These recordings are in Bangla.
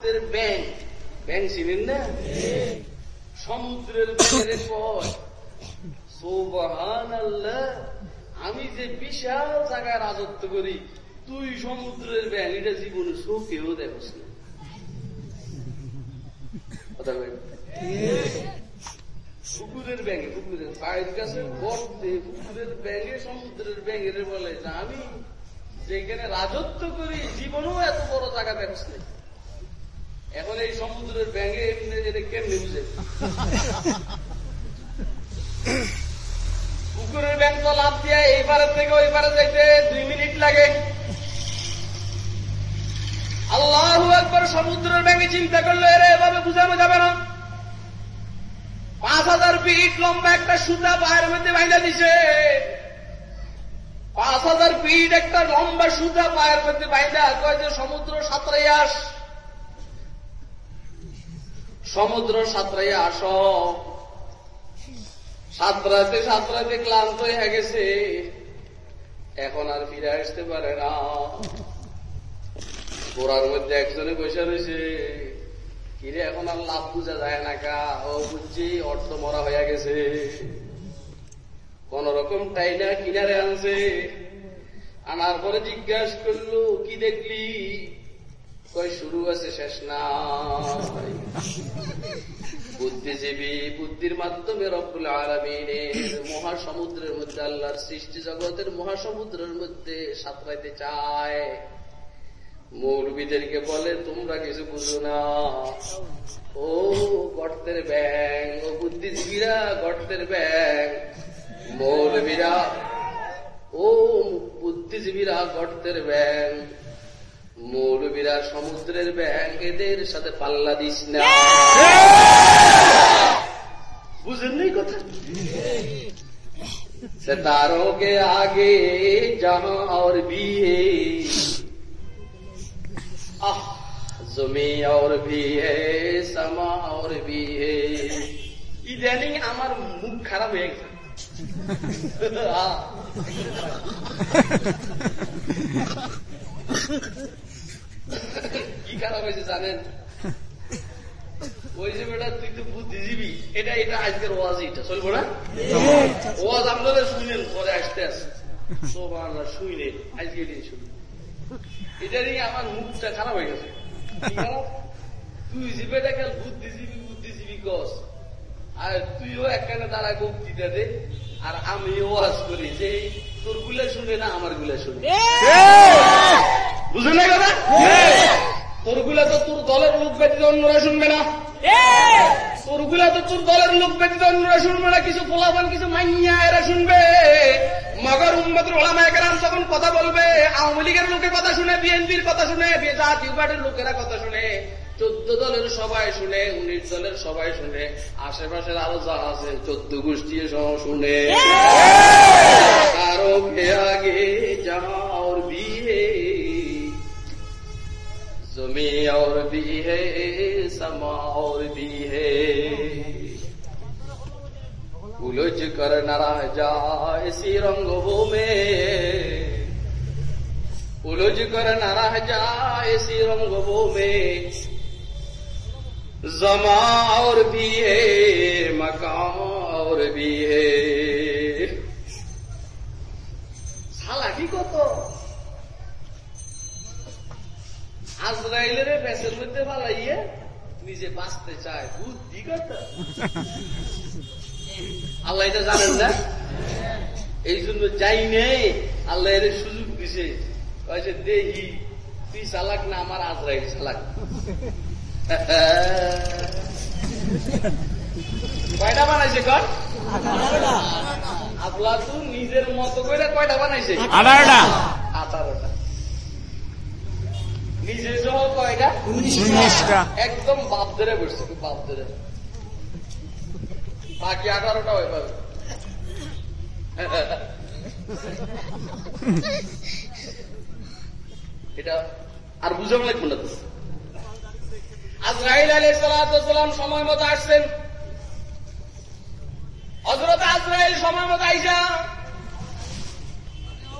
সমুদ্রের ব্যাং ব্যাং চিনেন না? সমুদ্রের সোবাহান আল্লাহ আমি যে বিশাল জায়গায় রাজত্ব করি, তুই সমুদ্রের ব্যাং এটা জীবনে চোখেও দেখস না। পুকুরের পুকুরের পায়ের কাছে গর্তে পুকুরের সমুদ্রের বলে, যে আমি যেখানে রাজত্ব করি, জীবনেও এত বড় জায়গা দেখস না। এখন এই সমুদ্রের ব্যাঙে এমনি এটা কেমনি বুঝে? পুকুরের ব্যাংক তো লাভ দিয়ে এই পারের থেকে ওই পারে যাইতে দুই মিনিট লাগে। আল্লাহ একবার সমুদ্রের ব্যাঙে চিন্তা করল এরা এভাবে বুঝানো যাবে না। পাঁচ হাজার ফিট লম্বা একটা সুতা পায়ের মধ্যে বাইন্দা দিছে। পাঁচ হাজার ফিট একটা লম্বা সুতা পায়ের মধ্যে বাইন্দা কয় যে সমুদ্র সাঁতরাই আস সমুদ্র সাঁতরাই আস। সাঁতরাতে সাঁতরাতে ক্লান্ত হয়ে গেছে। এখন আর ফিরে আসতে পারে না। গোড়ার মধ্যে একজনে বসে রয়েছে। কিরে, এখন আর লাভ বুঝা যায় না কা? ও বুঝছি, অর্থ মরা হয়ে গেছে। কোন রকম টাইনা কিনারে আনছে। আনার পরে জিজ্ঞাসা করল, কি দেখলি? কয় শুরু আছে শেষ না বুদ্ধিজীবী, বুদ্ধির মাধ্যমে রব্বুল আলমিনের মহাসমুদ্রের মধ্যে, আল্লাহর সৃষ্টি জগতের মহাসমুদ্রের মধ্যে সাঁতরাইতে চায়। মৌলবীদেরকে বলে, তোমরা কিছু বুঝো না। ও গর্তের ব্যাং, ও বুদ্ধিজীবীরা গর্তের ব্যাং। মৌলবীরা, ও বুদ্ধিজীবীরা গর্তের ব্যাং। মৌলবীরা সমুদ্রের ব্যাং এদের সাথে পাল্লা দিস না বুঝেন নাই কথা सितारों के आगे जहां और भी है आह जमी और भी है समा और भी है ইদানিং আমার মুখ খারাপ হয়ে গেছে আহ। কি খারাপ হয়েছে জানেন? ওই বেটা তুই তো বুদ্ধিজীবী। এটা এটা আজকের ওয়াজ এটা চলবো না? ওয়াজ আপনারা শুনেন পরে আসতে আসে সোমান শুইলে আজকে এটাই শুনি এটা নিয়ে আমার মুখটা খারাপ হয়ে গেছে। তুই যে বেটা খেল বুদ্ধিজীবী বুদ্ধিজীবী কস? আর তুইও একখানে দাঁড়ায় বক্তৃতা দে। আর আমি ওয়াজ করি যে তোরগুলা শুনে না আমারগুলা শুনে বুঝলেন কথা? তোরগুলা তো তোর দলের লোক ব্যতীত অন্যরা শুনবে না। তোরগুলা তো তোর দলের লোক ব্যতীত অন্যরা শুনবে না কিছু ফলাফল কিছু মাইয়া এরা শুনবে। মগর উম্মতের ওলামায় কেরাম যখন কথা বলবে আওয়ামী লীগের লোকে কথা শুনে বিএনপির কথা শুনে জাতীয় পার্টির লোকেরা কথা শুনে। চোদ্দ দলের সবাই শুনে, উনিশ দলের সবাই শুনে, আশেপাশের আরও যা আছে চোদ্দ গোষ্ঠী সহ শুনে। আরও আগে যাওয়ার বিয়ে? জমি আর বিহে সমা আর বিহে উলুজ কর নারা যায় সি রঙ্গভূমে। উলুজ কর নারা যায় সি রঙ্গভূমে। जमा और भी है मकाम और भी है শালা কি কত আজরাইলের বেসের মধ্যে পালাইয়ে নিজে বাঁচতে চায় বুদ্ধি কথা আল্লাহ এটা জানেন না এই জন্য যাই নেই আল্লাহ এর সুযোগ দিছে কয়েছে দেহি তুই চালাক না আমার আজরাইল চালাক কয়টা বানাইছে কর? আপলা তো নিজের মতো করে কয়টা বানাইছে? আঠারোটা। আঠারোটা। নিজের সহ কয়টা? উনিশটা। একদম বাপ ধরে বসছে খুব বাপ ধরে বাকি আঠারোটা হয়ে পাবে এটা আর বুঝাম লাগবে না তো আজরাইল আলী সালাম সময় মতো আসছেন। হজরত আজরাইল সময় মতো আইসা।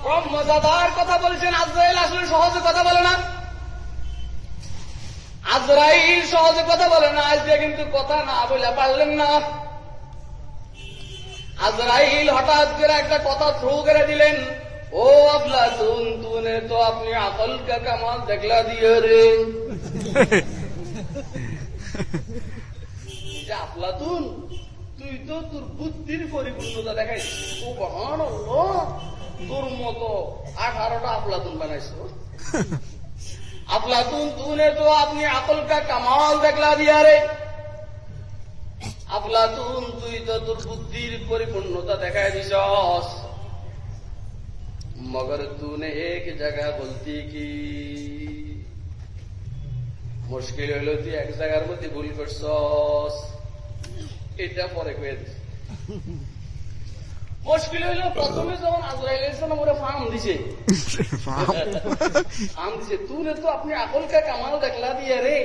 কম মজাদার কথা বলছেন আজরাইল, আসলে সহজে কথা বলে না। আজরাইল সহজে কথা বলে না, আজকে কিন্তু কথা না বলে পারলেন না। আজরাইল হঠাৎ করে একটা কথা থ্রু করে দিলেন, ও আবলা তুন, তুনে তো আপনি আকল কা কামাল দেখলা দিয়ে রে। আফলাতুন তুই তো তোর বুদ্ধির পরিপূর্ণতা দেখাইছিস। ও তোর মতো আঠারোটা আফলাতুন বানাইছো। আফলাতুন তুনে তো আপনি আকল কা কামাল দেখলা দিয়া রে আফলাতুন, তুই তো তোর বুদ্ধির পরিপূর্ণতা দেখাই দিছস। মগর তুনে এক জায়গা বলতি কি? মুশকিল হইল তুই এক জায়গার মধ্যে ভুল করছস। এটা পরে কয়ে দিস। মুশকিল হইল প্রথমে যখন আজরাইল ইসলাম ওরা ফার্ম দিছে। ফার্ম দিছে। তুই তো আপনি আকলকে কামাল দেখলা দিয়ে রে।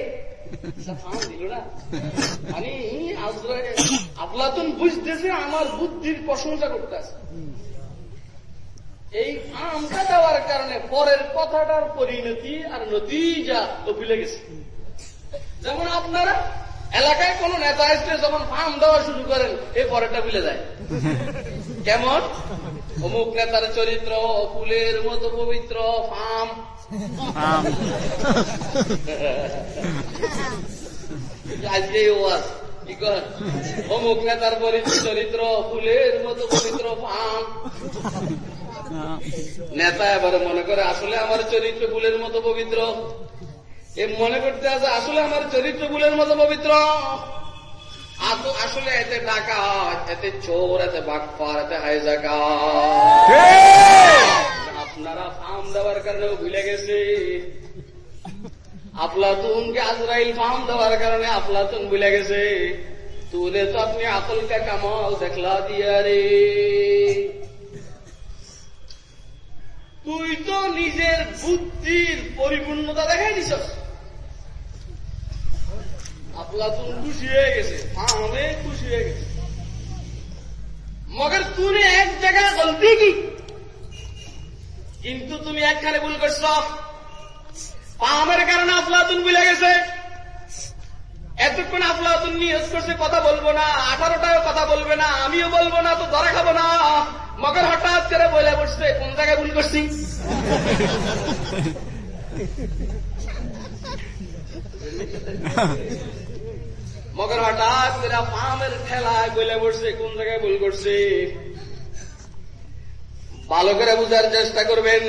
ফার্ম দিল না? মানে আজরাইল আফলাতুন বুঝতেছে আমার বুদ্ধির প্রশংসা করতেছে। এই আমটা দেওয়ার কারণে পরের কথাটার পরিণতি আর নতিজা তো ভুলে গেছে। যেমন আপনারা এলাকায় কোন নেতা আসলে যখন ফার্ম দেওয়া শুরু করেন এই পরেরটা ভুলে যায়। কেমন? অমুক নেতার চরিত্র ফুলের মতো পবিত্র ফার্ম। আজকে ওয়াজ অমুক নেতার চরিত্র ফুলের মতো পবিত্র ফার্ম। নেতা এবারে মনে করে আসলে আমার চরিত্র ফুলের মতো পবিত্র। এ মনে করতে আছে আসলে আমার চরিত্র ফুলের মতো পবিত্র। আসলে এতে টাকা এতে চোর এতে বাকপার এতে হাইজাকা আপনারা ফার্ম দেওয়ার কারণে ভুলে গেছে। আফলাতুনকে আজরাইল ফার্ম দেওয়ার কারণে আফলাতুন ভুলে গেছে। তুলে তো আপনি আকলকা কামাল দেখলা দিয়া রে তুই তো নিজের বুদ্ধির পরিপূর্ণতা দেখাই দিছ আফলাতুন খুশি হয়ে গেছে। অনেক খুশি হয়ে গেছে। মগর তুমি এক জায়গায় গলতি কি? কিন্তু তুমি একখানে ভুল করছ। পামের কারণে আফলাতুন ভুলে গেছে। এতক্ষণ আফলাতুন নিয়োগ করছে, কথা বলব না আঠারোটাও কথা বলবে না, আমিও বলব না, তো ধরা খাব না। মগর হঠাৎ করে বলে বসছে, কোন জায়গায় ভুল করছি? মগর হঠাৎ করে পামের ঠেলায় বলে বসছে কোন জায়গায় ভুল করছে? ভালো করে বুঝার চেষ্টা করবেন।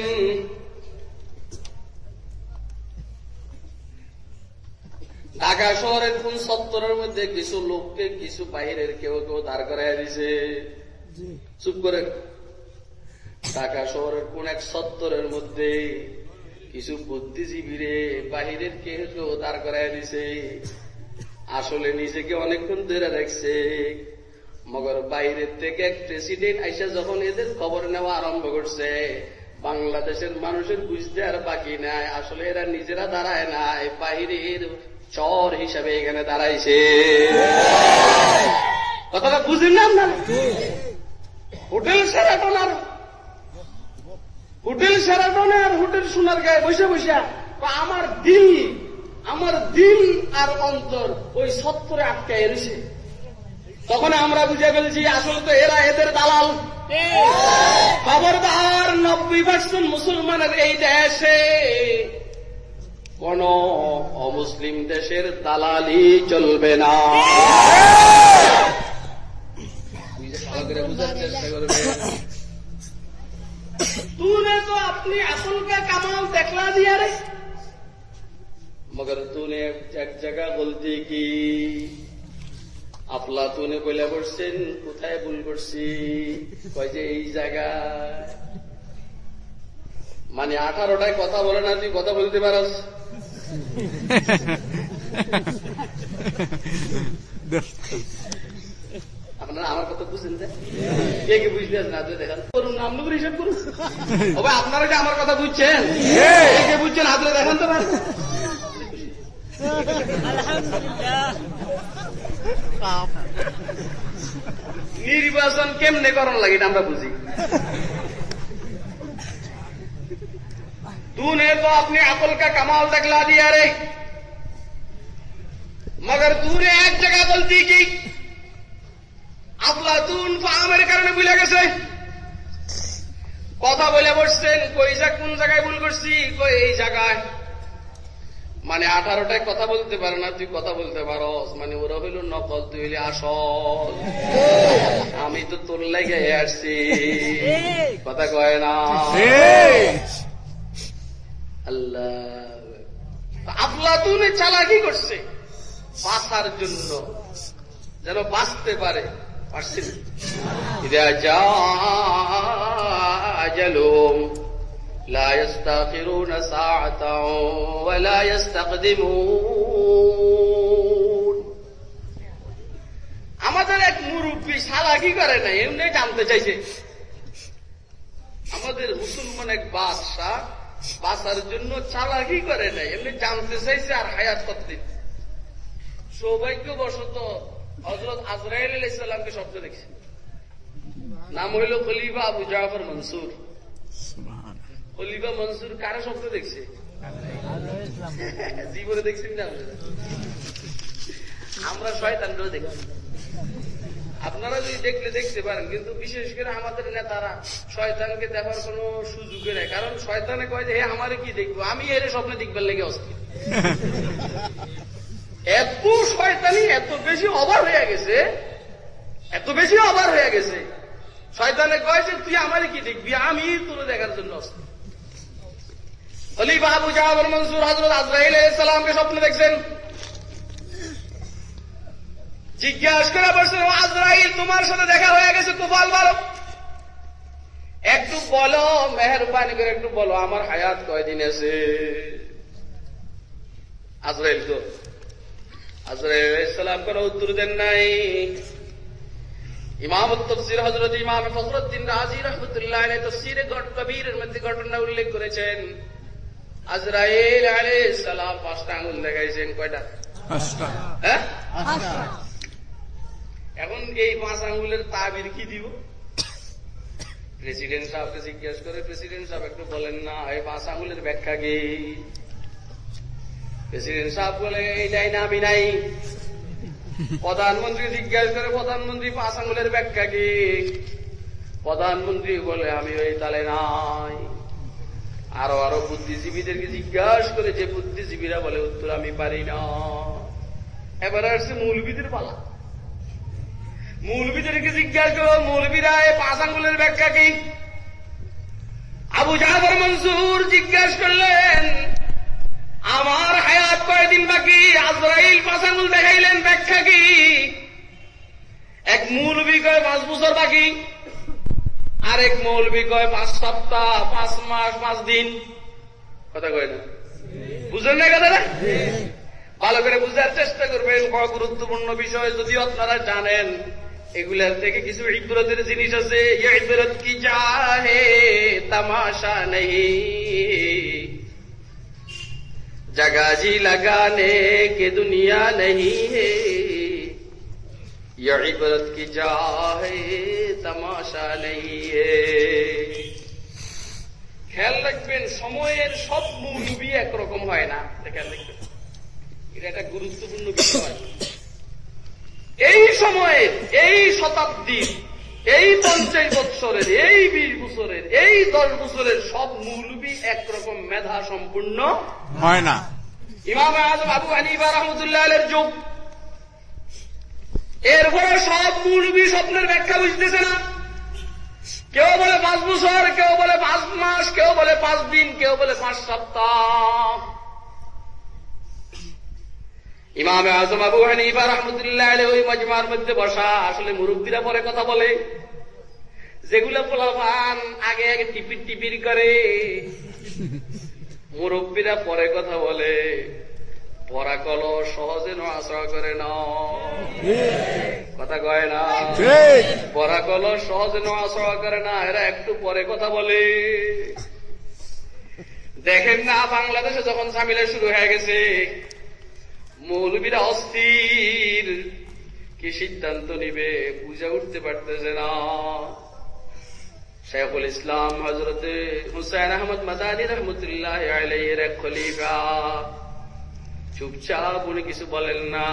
ঢাকা শহরের কোন সত্তরের মধ্যে কিছু লোককে কিছু বাইরের কেউ কেউ দাঁড় করাই দিছে চুপ করে। ঢাকা শহরের কোন এক সত্তরের মধ্যে কিছু বুদ্ধিজীবীরে বাহিরের কেউ কেউ দাঁড় করাই দিছে আসলে নিজেকে অনেকক্ষণ ধরে রাখছে মগর বাইরের থেকে এক প্রেসিডেন্ট আইসা যখন এদের খবর নেওয়া আরম্ভ করছে, বাংলাদেশের মানুষের বুঝতে আর বাকি নাই। আসলে এরা নিজেরা দাঁড়ায় নাই বাহিরের চর হিসাবে এখানে দাঁড়াইছে। কথাটা বুঝেন না আপনার? হোটেল সেরাটন আর হোটেল সেরাটনে আর হোটেল সোনার গায়ে বসে বসে, আমার দিল আমার দিল আর অন্তর ওই সত্তরে আটকা রয়েছে। তখন আমরা বুঝে ফেলছি, আসলে তো এরা এদের দালাল। খবরদার নব্বই পার্সেন্ট মুসলমানের এই দেশে কোন অমুসলিম দেশের দালালি চলবে না। তুই তো আপনি আসলকে কামাল দেখলা দিয়া রে। मगर तूने এক জায়গা বলতে কি আপলা তুনে কইলা করছেন কোথায় ভুল করছি কয় যে এই জায়গায় মানে আঠারোটায় কথা বলে না তুই কথা বলতে পারস আপনারা আমার কথা বুঝছেন কে কে বুঝতে না দেখান করুন নাম নম্বর হিসাব করুন তবে আপনারা যে আমার কথা বুঝছেন কে কে বুঝছেন হাতলে দেখান তো مگر دور ایک جگہ بولتی گے کتا بولا بڑھتے کوئی کون جگہ بھول کر মানে আঠারোটায় কথা বলতে পারে না, তুই কথা বলতে পারস। মানে ওরা হইল নকল, তুই হইলে আসল। আমি তো তোর লাগে আসছি। কথা কয় না। আল্লাহ। আফলাতুনে চালাকি করছে। বাঁচার জন্য। যেন বাঁচতে পারে। পারছি لا يستاخرون ساعة ولا يستقدمون আমাদের এক মুরব্বী সালাকি করে নাই এমনি জানতে চাইছে আমাদের মুসলমান এক বাদশাহ বাঁচার জন্য চালাকি করে নাই এমনি জানতে চাইছে আর হায়াত করতে সৌভাগ্যবশত হজরত আজরাইল ইসলামকে শব্দ দেখছে নাম হইল খলিফা আবু জাফর মনসুর খলিফা মনসুর কারও শব্দ দেখছে? জীবনে দেখছেন না? আমরা? শয়তানরাও দেখছি। আপনারা যদি দেখলে দেখতে পারেন কিন্তু বিশেষ করে আমাদের নেতারা শয়তানকে দেখার কোন সুযোগে নেই। কারণ শয়তানে কয় যে হে আমারে কি দেখব? আমি এর স্বপ্নে দেখবার লেগে অস্থির। এত শয়তানি এত বেশি অবার হয়ে গেছে এত বেশি অবার হয়ে গেছে। শয়তানে কয় যে তুই আমারে কি দেখবি? আমি তোর দেখার জন্য অস্থির। খলিফা আবু জাহাবর মনসুর আজরাইল দেখছেন। জিজ্ঞাসা করে বলছেন আজরাইল, তোমার সাথে দেখা হয়ে গেছে ভালো একটু বলো, মেহরবানি করে একটু বলো, আমার হায়াত কয়দিন আছে? আজরাইল তো, আজরাইল উত্তর দেন নাই। ইমাম তফসির হজরত ইমাম ফখরুদ্দিন রাজি রহমতুল্লাহ তফসিরে গট কবিরের মধ্যে ঘটনা উল্লেখ করেছেন। আজরাইল আলাইহিস সালাম পাঁচটা আঙুল দেখাইছেন কয়টা? হ্যাঁ? এখন এই পাঁচ আঙ্গুলের তাবির কি দিব? প্রেসিডেন্ট সাহেবকে জিজ্ঞেস করে প্রেসিডেন্ট সাহেব একটু বলেন না এই পাঁচ আঙ্গুলের ব্যাখ্যা কি? প্রেসিডেন্ট সাহেব বলে এইটাই না আমি নাই। প্রধানমন্ত্রী জিজ্ঞাসা করে প্রধানমন্ত্রী পাঁচ আঙুলের ব্যাখ্যা কি? প্রধানমন্ত্রী বলে আমি ওই তালে নাই। আরও আরও বুদ্ধিজীবীদেরকে জিজ্ঞাসা করে যে বুদ্ধিজীবীরা বলে, উত্তর আমি পারি না। এবার আসছে মৌলবীদের পালা। মৌলবীদেরকে জিজ্ঞাসা করো মৌলবীরা, এ পাঁচ আঙ্গুলের ব্যাখ্যা কি? আবু জাফর মনসুর জিজ্ঞাসা করলেন, আমার হায়াত কয়দিন বাকি? আজরাইল পাঁচ আঙ্গুল দেখাইলেন, ব্যাখ্যা কি? এক মৌলবী কয়, পাঁচ বছর বাকি। আরেক মৌলবি কয়, পাঁচ সপ্তাহ, পাঁচ মাস, পাঁচ দিন। কথা কয় না? বুঝলেন না কথাটা? ভালো করে বুঝার চেষ্টা করবেন ক গুরুত্বপূর্ণ বিষয় যদি আপনারা জানেন। এগুলার থেকে কিছু ইবরতের জিনিস আছে। ইবরত কি চাহে তামাশা নেই। জাগাজি লাগানে কে দুনিয়া নেই হে। ये इबरत की चाहे तमाशा नहीं है খেয়াল রাখবেন সময়ের সব মৌলবি একরকম হয় না এটা খেয়াল রাখবেন এটা একটা গুরুত্বপূর্ণ বিষয় এই সময়ের এই শতাব্দীর এই পঞ্চাশ বৎসরের এই বিশ বছরের এই দশ বছরের সব মৌলবি একরকম মেধা সম্পূর্ণ হয় না ইমাম আজম আবু হানিফা রহমতুল্লাহ আলের যুগ এরপরে সব মৌলবি স্বপ্নের ব্যাখ্যা বুঝতেছে না। কেউ বলে পাঁচ বছর, কেউ বলে পাঁচ মাস, কেউ বলে পাঁচ দিন, কেউ বলে পাঁচ সপ্তাহ। ইমাম আজম আবু হানিফা আলী ওই মজমার মধ্যে বসা, আসলে মুরব্বীরা পরে কথা বলে। যেগুলো পোলাপান আগে আগে টিপির টিপির করে, মুরব্বীরা পরে কথা বলে। পরা কল সহজে নড়াচড়া করে না। কথা কয় না? পরা কল সহজে নড়াচড়া করে না এরা একটু পরে কথা বলে। দেখেন না বাংলাদেশে যখন ঝামেলা শুরু হয়ে গেছে মৌলবীরা অস্থির। কি সিদ্ধান্ত নিবে বুঝে উঠতে পারতেছে না। শেখুল ইসলাম হজরতে হুসাইন আহমদ মাদানী রহমতুল্লাহ এক খলিফা। চুপচাপ উনি কিছু বলেন না।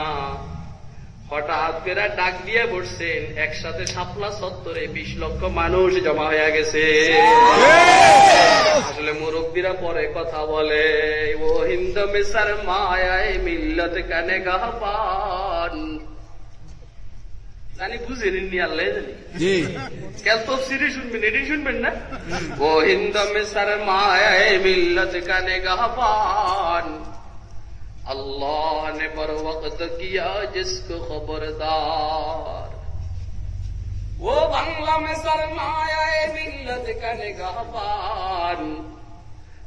হঠাৎ করে ডাক দিয়ে বসছেন একসাথে সাপলা সত্তরে বিশ লক্ষ মানুষ জমা হয়ে গেছে। আসলে মুরব্বীরা পরে কথা বলে ও হিন্দ মিসার মায়ায় মিল্লত কানে গাহপান জানি বুঝেন নি আল্লাহ জানি। কেন তো সিরি শুনবেন এটি শুনবেন না? ও হিন্দ মিসার মায়ায় মিল্লত কানে اللہ نے بر وقت کیا جس کو خبردار۔ وہ بنگلہ میں سرمایہ ملت کا نگاہ بار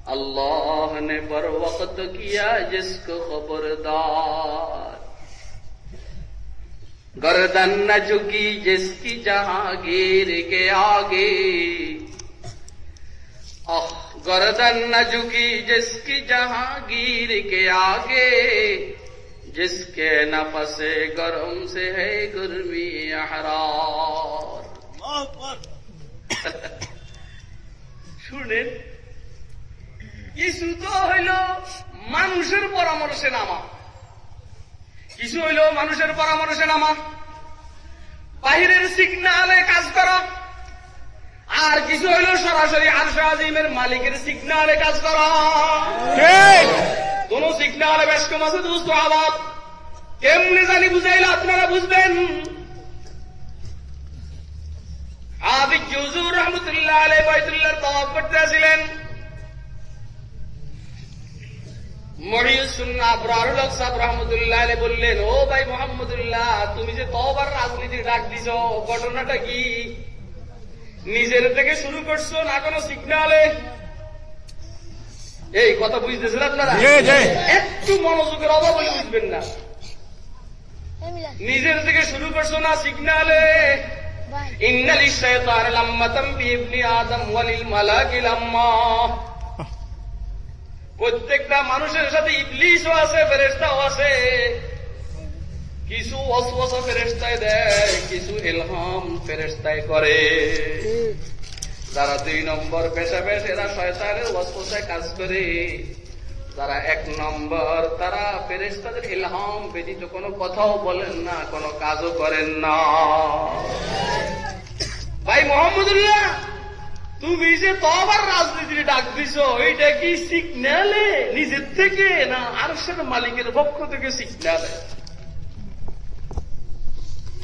اللہ نے بر وقت کیا جس کو خبردار۔ گردن نہ جھکی جس کی جہاں گیر کے آگے۔ गर्दन न झुकी जिसकी जहांगीर के आगे जिसके नफसे गरम से है गुरमी अहरार শুনেন কিছু তো হইল মানুষের পরামর্শে নামা কিছু হইল মানুষের পরামর্শে নামা বাহিরের সিগনালে কাজ করা আর কিছু হইল সরাসরি আরশ আজিমের মালিকের সিগনালে কাজ করা। কোন সিগনালে বেশ কম আছে দুস্থ আবাদ কেমনে জানি বুঝাইলে আপনারা বুঝবেন? আবিক জুজুর রহমতুল্লাহ আলাই বাইতুল্লাহর তওয়াফ করতে আসিলেন। বললেন ও ভাই মোহাম্মদুল্লাহ তুমি যে তওবার রাজনীতি ডাক দিছ ঘটনাটা কি? নিজের থেকে শুরু করছ না কোনো সিগনালে? এই কথা বুঝতেছেন আপনারা। একটু মনোযোগের অভাব হলে বুঝবেন না। নিজের থেকে শুরু করছ না সিগনালে. ইন্নালি শয়তান লাম্মাতাম বিইবনি আদম ওয়ালিল মালাকি লাম্মা। প্রত্যেকটা মানুষের সাথে ইবলিশও আছে ফেরেশতাও আছে। কিছু ওয়াসওয়াসা ফেরেশতায় দেয়, কিছু এলহাম ফেরেশতায় করে। যারা দুই নম্বর পেশা পেশ, এরা শয়তানের ওয়াসওয়াসায় কাজ করে। যারা এক নম্বর, তারা ফেরেশতাদের ইলহাম ব্যতীত কোনো কথাও বলেন না, কোনো কাজও করেন না। ভাই মোহাম্মদুল্লাহ, তুমি যে তবার রাজনীতির ডাক দিছ এইটা কি সিগন্যালে নিজের থেকে না আরশের মালিকের পক্ষ থেকে সিগন্যালে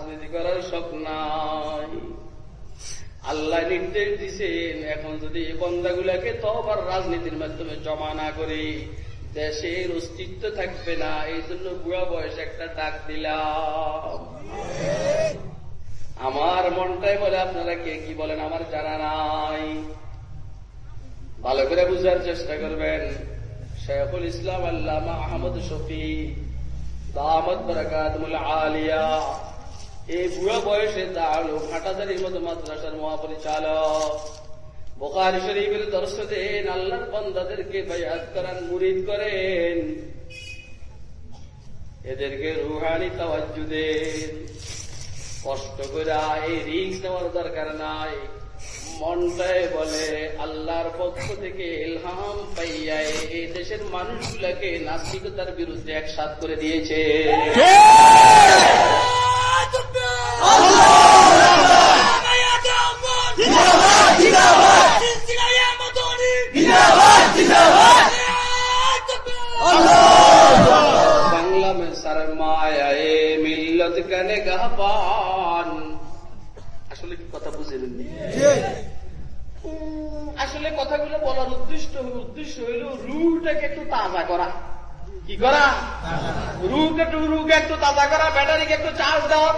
রাজনীতি করার শখ নাই। আল্লাহ নির্দেশ দিছেন, এখন যদি এই বন্দাগুলাকে তবার রাজনীতির মাধ্যমে জমা না করে, দেশের অস্তিত্ব থাকবে না, এই জন্য বুড়া বয়সে একটা ডাক দিলাম। আমার মনটাই বলে, আপনারা কে কি বলেন, আমার জানা নাই। ভালো করে বুঝার চেষ্টা করবেন। শেখুল ইসলাম আল্লামা আহমদ শফি দামদ বরকাতমুল আলিয়া। এই বুড়া বয়সে দাঁড়াল হাটাদারির মতো মাদ্রাসার মহাপরিচালক। বোকারি শরীফের দর্শ দেন আল্লাহর বান্দাদেরকে বায়াত করান মুরিদ করেন। এদেরকে রুহানি তাওয়াজ্জু দেন কষ্ট করে এই রিক্স নেওয়ার দরকার নাই। মনটায় বলে, আল্লাহর পক্ষ থেকে এলহাম পাইয়া এই দেশের মানুষগুলাকে নাস্তিকতার বিরুদ্ধে একসাথ করে দিয়েছে। লজকানে গাহবান আসলে কি কথা বুঝেন আসলে কথাগুলো বলার উদ্দিষ্ট উদ্দেশ্য হইল রুটাকে একটু তাজা করা। কি করা? রুকে টু রুকে একটু তাজা করা ব্যাটারিকে একটু চার্জ দেওয়া।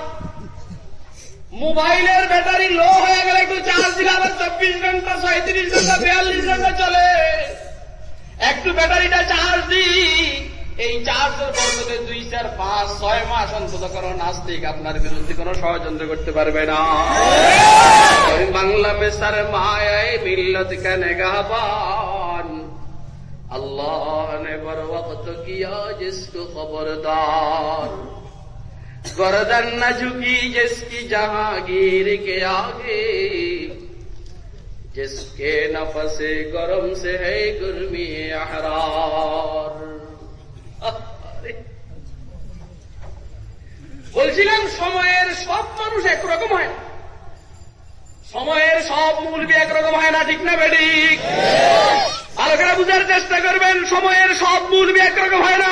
মোবাইলের ব্যাটারি লো হয়ে গেলে একটু চার্জ দিলাম আবার চব্বিশ ঘণ্টা সাঁত্রিশ ঘণ্টা বিয়াল্লিশ ঘণ্টা চলে। একটু ব্যাটারিটা চার্জ দিই। এই চার্জের বরকতে দুই চার পাঁচ ছয় মাস অন্তত কোনো নাস্তিক আপনার বিরুদ্ধে কোনো ষড়যন্ত্র করতে পারবে না। বাংলা পেশার মায় মিল্লত কেনে গাবান। আল্লাহ نے پر وقت کیا جس کو خبردار گردن نہ جھکی جس کی جہاں گیر کے آگے جس کے نفس گرم سے ہے বলছিলাম সময়ের সব মানুষ একরকম হয় না। সময়ের সব মূলবি একরকম হয় না, ঠিক না বেডিক আলোকেরা বুঝার চেষ্টা করবেন, সময়ের সব মূলবি একরকম হয় না?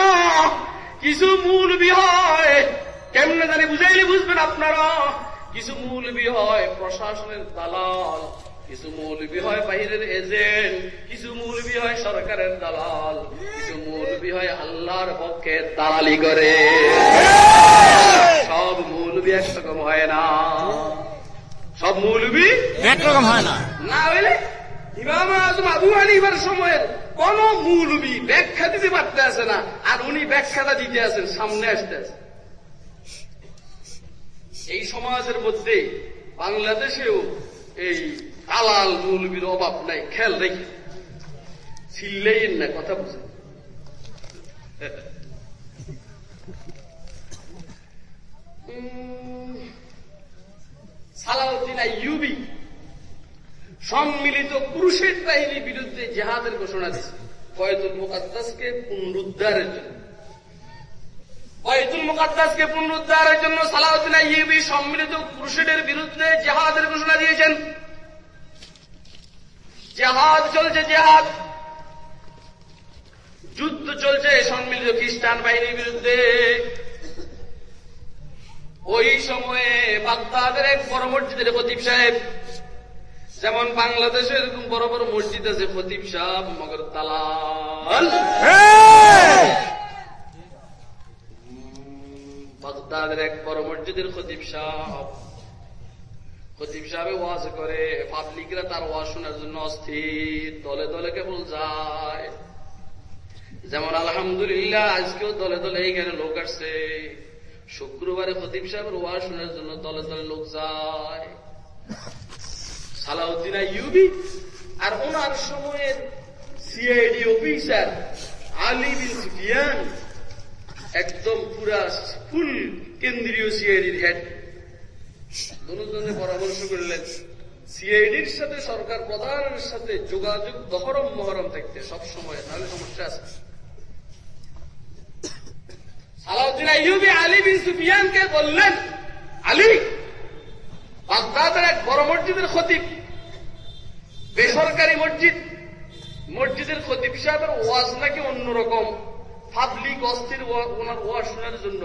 কিছু মূলবি হয়? কেমনে জানি বুঝাইলে বুঝবেন আপনারা। কিছু মূলবি হয়? প্রশাসনের দালাল। কিছু মৌলবি হয় বাহিরের এজেন্ট কিছু মৌলবি হয় সরকারের দালাল কিছু মৌলবি হয় আল্লাহর পক্ষে দালালি করে। সব মৌলবি একরকম হয় না। সব মৌলবি একরকম হয় না। না হইলে ইমাম আজম আবু হানিফার সময়ের কোন মৌলবি ব্যাখ্যা দিতে পারতে আছে না আর উনি ব্যাখ্যাটা দিতে আছেন সামনে আসতে আছে এই সমাজের মধ্যে বাংলাদেশেও এই দালাল, মৌলবীর অভাব নাই, খেয়াল রেখে। ছিললেই না, কথা বুঝে। সালাউদ্দিন আইয়ুবি সম্মিলিত পুরুষের বাহিনীর বিরুদ্ধে জেহাদের ঘোষণা দিয়েছে কয়েতুল মুকাদ্দাসকে পুনরুদ্ধারের জন্য। কয়েতুল মুকাদ্দাসকে পুনরুদ্ধারের জন্য সালাউদ্দিন আইয়ুবি সম্মিলিত পুরুষের বিরুদ্ধে জেহাদের ঘোষণা দিয়েছেন। জেহাদ চলছে জেহাদ। যুদ্ধ চলছে সম্মিলিত খ্রিস্টান বাহিনীর বিরুদ্ধে। ওই সময়ে বাগদাদের এক বড় মসজিদের খতিব সাহেব যেমন বাংলাদেশে এরকম বড় বড় মসজিদ আছে খতিব সাহেব মগর তালাল বাগদাদের এক বড় মসজিদের খতিব সাহেব। খতিব সাহেবে ওয়াজ করে, পাবলিকরা তার ওয়াজ শোনার জন্য অস্থির, দলে দলে কেবল যায়। যেমন আলহামদুলিল্লাহ, আজকেও দলে দলে এইখানে লোক আসছে। শুক্রবারে খতিব সাহেবের ওয়াজ শোনার জন্য দলে দলে লোক যায়। সালাউদ্দিন ইউবি আর ওনার সময়ের সিআইডি অফিসার আলী বিন সুফিয়ান একদম পুরা ফুল কেন্দ্রীয় সিআইডির হেড দুজনে পরামর্শ করলেন সিআইডির সাথে সরকার প্রধানের সাথে যোগাযোগ দহরম মহরম থাকতে সব সময়, তাহলে সমস্যা আছে। সালাউদ্দিন আইয়ুবি আলী বিন সুফিয়ানকে বললেন, আলী, বাগদাদের এক বড় মসজিদের খতিব, বেসরকারি মসজিদ, মসজিদের খতিব সাহেবের ওয়াজ নাকি অন্যরকম। পাবলিক অস্থির ওনার ওয়াজ শোনার জন্য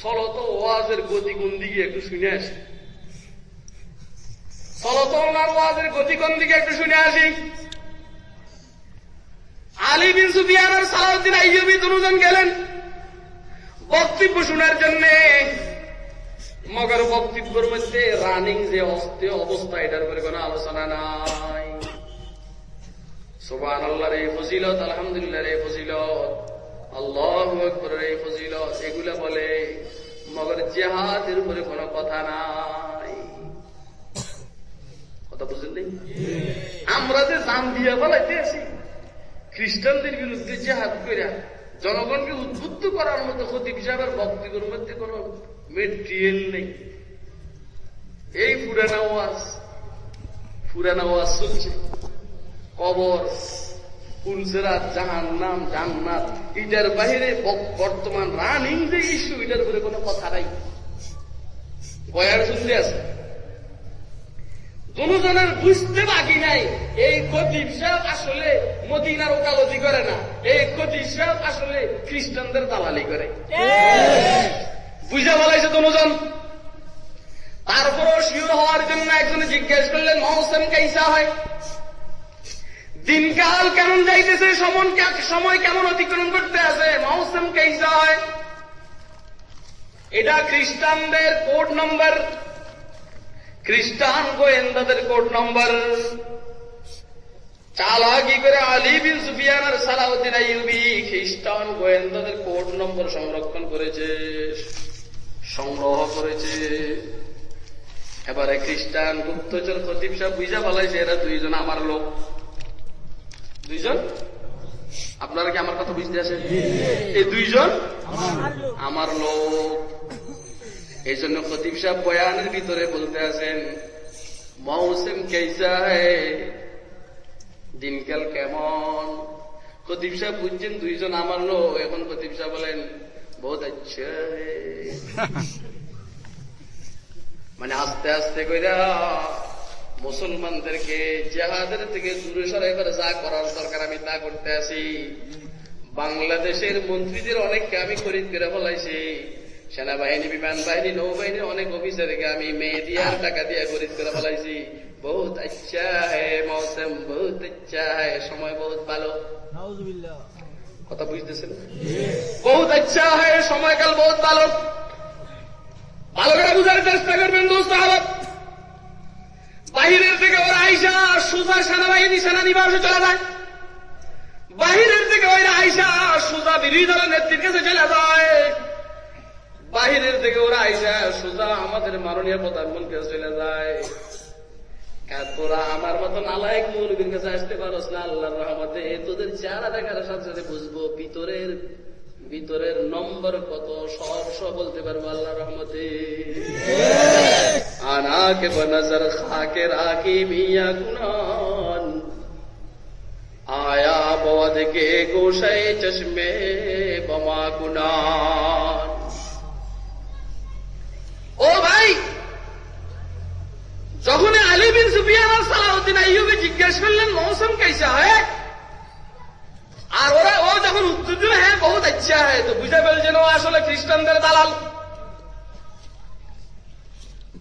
চলত ওয়াজের গতি কোন দিকে একটু শুনে আসি। চলত ওনার ওয়াজের গতি কোন দিকে একটু শুনে আসি। আলী বিন সুফিয়ান আর সালাউদ্দিন আইয়ুবি দুজন গেলেন। বক্তব্য শোনার জন্য মগর বক্তব্যের মধ্যে রানিং যে অস্তে অবস্থা, এটার উপরে কোনো আলোচনা নাই। সুবান আল্লাহর এই ফজিলত আলহামদুলিল্লাহর এই ফজিলত, আল্লাহ আকবরের এই ফজিলত, এগুলা বলে মগর জেহাদের উপরে কোনো কথা নাই। কথা বুঝলেন নেই? আমরা যে জান দিয়া বলাইতে আছি, খ্রিস্টানদের বিরুদ্ধে জেহাদ করিয়া জনগণকে উদ্বুদ্ধ করার মতো খতিব সাহেবের বক্তব্যের মধ্যে কোন মেটেরিয়াল নেই। এই পুরানা ওয়াজ পুরানা ওয়াজ চলছে। কবর ফুলসেরাত জাহান নাম জান্নাত, এটার বাহিরে বর্তমান রানিং যে ইস্যু এটার উপরে কোনো কথা নাই। বয়ার শুনতে আছে? দুজনের বুঝতে বাকি নাই। এই খতিব সাহেব আসলে মদিনার ওকালতি করে না। এই খতিব সাহেব আসলে খ্রিস্টানদের দালালি করে। বুঝা বলাইছে দুজন তারপরও শিওর হওয়ার জন্য একজনে জিজ্ঞেস করলেন মৌসুম কেসা হয়? দিনকাল কেমন যাইতেছে, সমন সময় কেমন অতিক্রম করতে আছে? মৌসুম কেসা হয়? এটা খ্রিস্টানদের কোড নম্বর খ্রিস্টান গোয়েন্দাদের কোড নম্বর। চালাকি করে আলী বিন সুফিয়ান আর সালাউদ্দিন আইয়ুবি খ্রিস্টান গোয়েন্দাদের কোড নম্বর সংরক্ষণ করেছে। সংগ্রহ করেছে। এবারে খ্রিস্টান গুপ্তচর খতিব সাহেব বুঝা বলাইছে এরা দুইজন আমার লোক। দুইজন? আপনারা কি আমার কথা বুঝতে আছেন এই দুইজন? আমার লোক। এই জন্য খতিব সাহেব বয়ানের ভিতরে বলতে আছেন, মৌসুম কেসা দিনকাল কেমন? খতিব সাহেব বুঝছেন, দুইজন আমার লোক। এখন খতিব সাহেব বলেন, বহুত আচ্ছা মানে আস্তে আস্তে কইরা মুসলমানদেরকে জেহাদের থেকে দূরে সরাই করে, যা করার দরকার আমি তা করতে আসি বাংলাদেশের মন্ত্রীদের অনেককে আমি খরিদ করে ফলাইছি। সেনাবাহিনী বিমান বাহিনী নৌবাহিনীর অনেক অফিসারকে আমি মেয়ে দিয়ে আর টাকা দিয়ে খরিদ করে ফলাইছি। বহুত আচ্ছা হে মৌসুম বহুত আচ্ছা হে সময় বহুত ভালো। কথা বুঝতেছেন? বহুত আচ্ছা হে সময়কাল বহুত ভালো। ভালো করে বুঝার চেষ্টা করবেন দোস্ত বাহিরের থেকে ওরা আইসা সুজা সেনাবাহিনী সেনানিবাসে চলে যায়। বাহিরের থেকে ওরা আইসা সুজা বিরোধী দলের নেত্রীর কাছে চলে যায়। বাহিরের থেকে ওরা আইসা সুজা আমাদের মাননীয় প্রধানমন্ত্রীর কাছে চলে যায়। তোরা আমার মতো নালায়ক মৌলবীর কাছে আসতে পারস না আল্লাহর রহমতে। তোদের চেহারা দেখার সাথে সাথে বুঝব ভিতরের ভিতরের নম্বর কত সব সব বলতে পারব আল্লাহ রহমতে। আনাকে বনজর খাকে রাখি মিয়া গুনান আয়া বদ কে গোসাই চশমে বমা গুনান ও ভাই যখন আলী বিন সুফিয়ান আর সালাউদ্দিন আইয়ুবে জিজ্ঞেস করলেন, মৌসুম কেসা হয় আর ওরা, ও যখন উত্তর দিল হ্যাঁ বহুত ইচ্ছা হয় তো বুঝে ফেলছেন যেন আসলে খ্রিস্টানদের দালাল।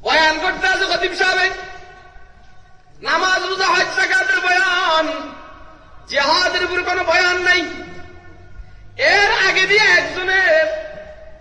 বয়ান করতে আছে খতিব সাহেব। নামাজ রোজা, হজ কাদের বয়ান। জেহাদের উপর কোন বয়ান নাই। এর আগে দিয়ে একজনের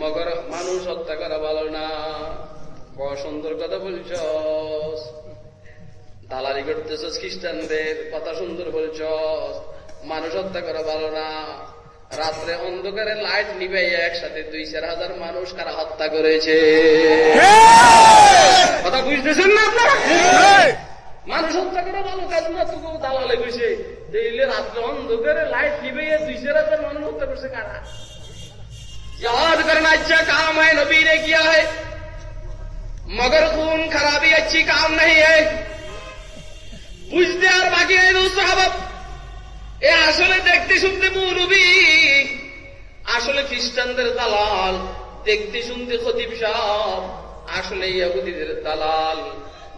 মগর মানুষ হত্যা করা ভালো না। বড় সুন্দর কথা বলছ দালালি করতেছস খ্রিস্টানদের কথা সুন্দর বলছ মানুষ হত্যা করা ভালো না। রাত্রে অন্ধকারে লাইট নিবে একসাথে দুই চার হাজার মানুষ কারা হত্যা করেছে। কথা বুঝতেছেন না আপনারা? মানুষ হত্যা করা ভালো কাজ না তোকে দালালে গেছে দেখলে রাত্রে অন্ধকারে লাইট নিবে দুই চার হাজার মানুষ হত্যা করছে কারা? याद करना अच्छा काम है नबी ने किया है मगर खून खराबी अच्छी काम नहीं है বুঝতে আর বাকি নেই দোস্ত হাবাব এ আসলে দেখতে শুনতে মৌলবী আসলে খ্রিস্টানদের দালাল দেখতে শুনতে খতিব সাহ আসলে ইয়াহুদিদের দালাল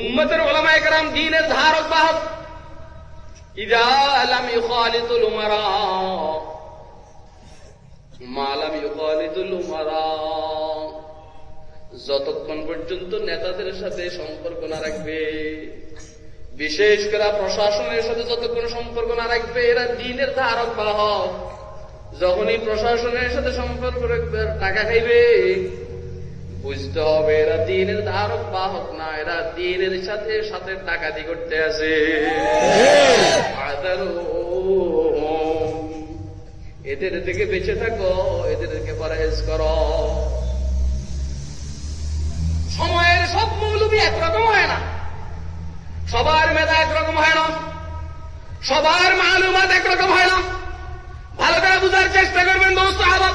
উম্মতের উলামায়ে কেরাম দ্বীনের ধারক বাহক ইদা লাম ইখালিতুল উমারা। মা লাম উমারা। যতক্ষণ পর্যন্ত নেতাদের সাথে সম্পর্ক না রাখবে, বিশেষ করে প্রশাসনের সাথে যতক্ষণ সম্পর্ক না রাখবে, এরা দিনের ধারক বাহক যখনই প্রশাসনের সাথে সম্পর্ক রাখবে টাকা খাইবে বুঝতে হবে, এরা দিনের ধারক, বাহক না, এরা দিনের সাথে সাথে ডাকাতি করতে আছে এদের থেকে বেঁচে থাকো, এদেরকে পরহেজ করো। সময়ের সব মৌলবী একরকম হয় না। সবার মেধা একরকম হয় না। সবার মালুমাত একরকম হয় না। ভালো করে বুঝার চেষ্টা করবেন, দোস্ত আবার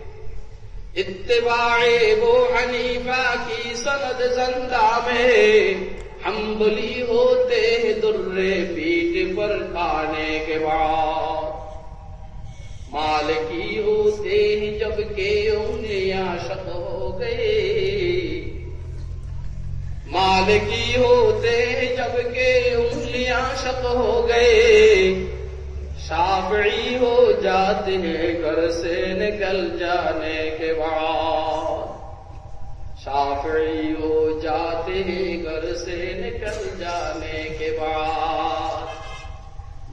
اتباع وہ حنیفہ کی سند زندہ میں ہم بلی ہوتے ہیں درے پیٹ پر کھانے کے بعد۔ مالکی ہوتے ہیں جبکہ انہیں عاشق ہو گئے۔ مالکی ہوتے ہیں جبکہ انہیں عاشق ہو گئے۔ शाफी हो जाते हैं घर से निकल जाने के बाद शाफी हो जाते हैं घर से निकल जाने के बाद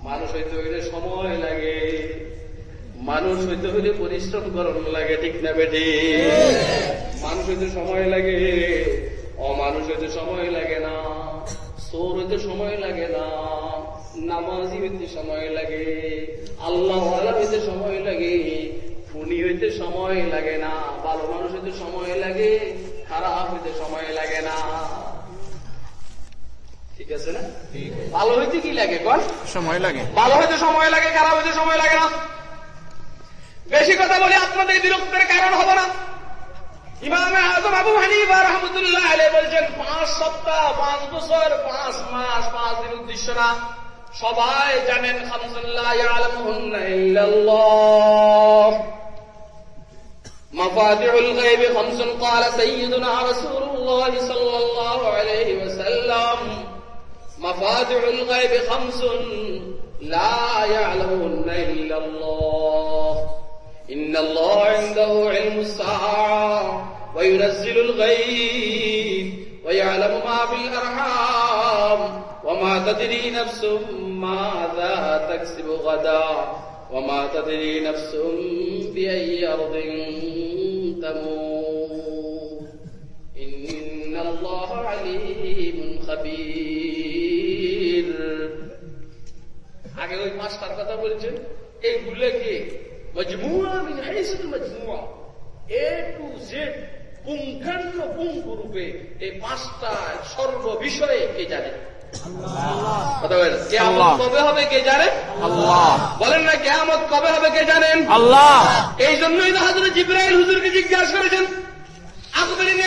মানুষ হইতে হইলে সময় লাগে মানুষ হইতে হইলে পরিশ্রম করানো লাগে ঠিক না বেটি মানুষ হইতে সময় লাগে অমানুষ হইতে সময় লাগে না সোর হইতে সময় লাগে না নামাজি হইতে সময় লাগে আল্লাহ হইতে সময় লাগে ফুনি হইতে সময় লাগে না ভালো মানুষ হইতে সময় লাগে খারাপ হইতে সময় লাগে না। ঠিক আছে না? ভালো হইতে কি লাগে কন? সময় লাগে। ভালো হইতে সময় লাগে খারাপ হইতে সময় লাগে না। বেশি কথা বলে আপনাদের বিরক্তের কারণ হব না। ইমাম আজম আবু হানিফা রহমতুল্লাহ আলাই বলছেন পাঁচ সপ্তাহ পাঁচ বছর পাঁচ মাস পাঁচ দিন উদ্দেশ্য না। সবাই জানেন খামসুল্লাহ ইয়ালামুহুন্না ইল্লাল্লাহ مفاتح الغيب خمس قال سيدنا رسول الله صلى الله عليه وسلم مفاتح الغيب خمس لا يعلمهن إلا الله إن الله عنده علم الساعة وينزل الغيب ويعلم ما في الأرحام وما تدري نفس ماذا تكسب غدا وما تدري نفس بأي أرض تموت إن الله عليم خبير আগে ওই পাঁচটার কথা বলছেন এইগুলোকে মজমুয়া মিন হাইসুল মজমুয়া এ টু জেড পুঙ্খান্ন পুঙ্খ রূপে এই পাঁচটা সর্ব বিষয়ে কে জানে কেয়ামত কবে হবে কে জানে? আল্লাহ। বলেন না কেয়ামত কবে হবে কে জানেন? আল্লাহ। এই জন্যই তো হাজরে জিব্রাইল হুজুরকে জিজ্ঞাসা করেছেন আকবরিনি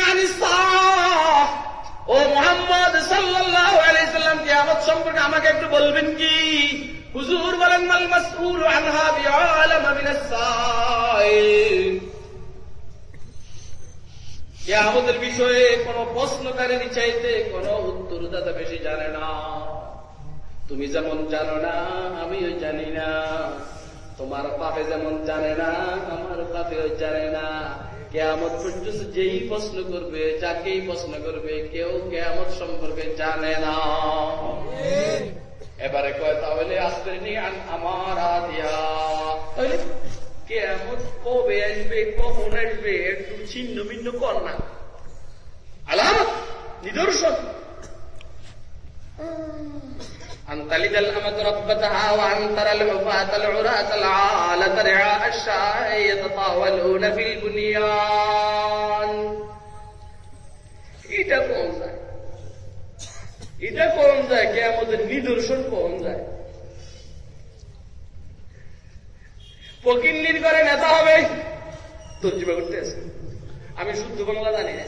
ও মোহাম্মদ সাল্লাল্লাহু আলাইহি সাল্লাম সম্পর্কে আমাকে একটু বলবেন কি? হুজুর বলেন মাল মাসউল আনহা বিআলাম মিনাস সাইল। কিয়ামতের বিষয়ে কোন প্রশ্নকারীর চাইতে কোন উত্তরদাতা বেশি জানে না। তুমি যেমন জানো না আমিও জানি না। তোমার পাপে যেমন জানে না আমার পাপেও জানে না। কেয়ামত পর্যন্ত যেই প্রশ্ন করবে যাকেই প্রশ্ন করবে কেউ কেয়ামত সম্পর্কে জানে না। এবারে কয় তাহলে আসবে নি আমার আদিয়া। কেয়ামত কবে আসবে কখন আসবে একটু ছিন্ন ভিন্ন কর না আলামত নিদর্শন أن تلد الأمة ربتها وأن ترى الحفاة العراة العالة رعاء الشاء يتطاولون في البنيان এটা কোন যায় এটা কোন যায় কে আমাদের নিদর্শন কোন যায় ফকিন্নির করে নেতা হবে। তর্জিমা করতে আছে। আমি শুদ্ধ বাংলা জানি না।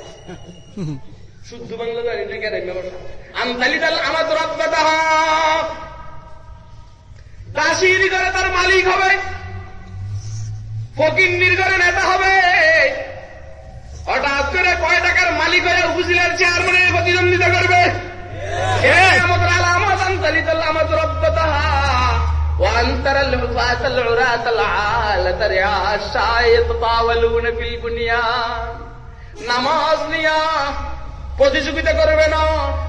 শুদ্ধ বাংলা জানি না কেন ব্যবসা আন্তালিদাল আমার রব্বাতা দাসির ঘরে তার মালিক হবে। ফকিন্নির ঘরে নেতা হবে। হঠাৎ করে কয় টাকার মালিক হয়ে উপজেলার চেয়ারম্যানের প্রতিদ্বন্দ্বিতা করবে? আমাদের আলামত আন্তালিদাল আমার রব্বাতা وأن ترى الحفاة العراة العالة رعاء الشاء يتطاولون في البنيان নামাজ নিয়া প্রতিযোগিতা করবে না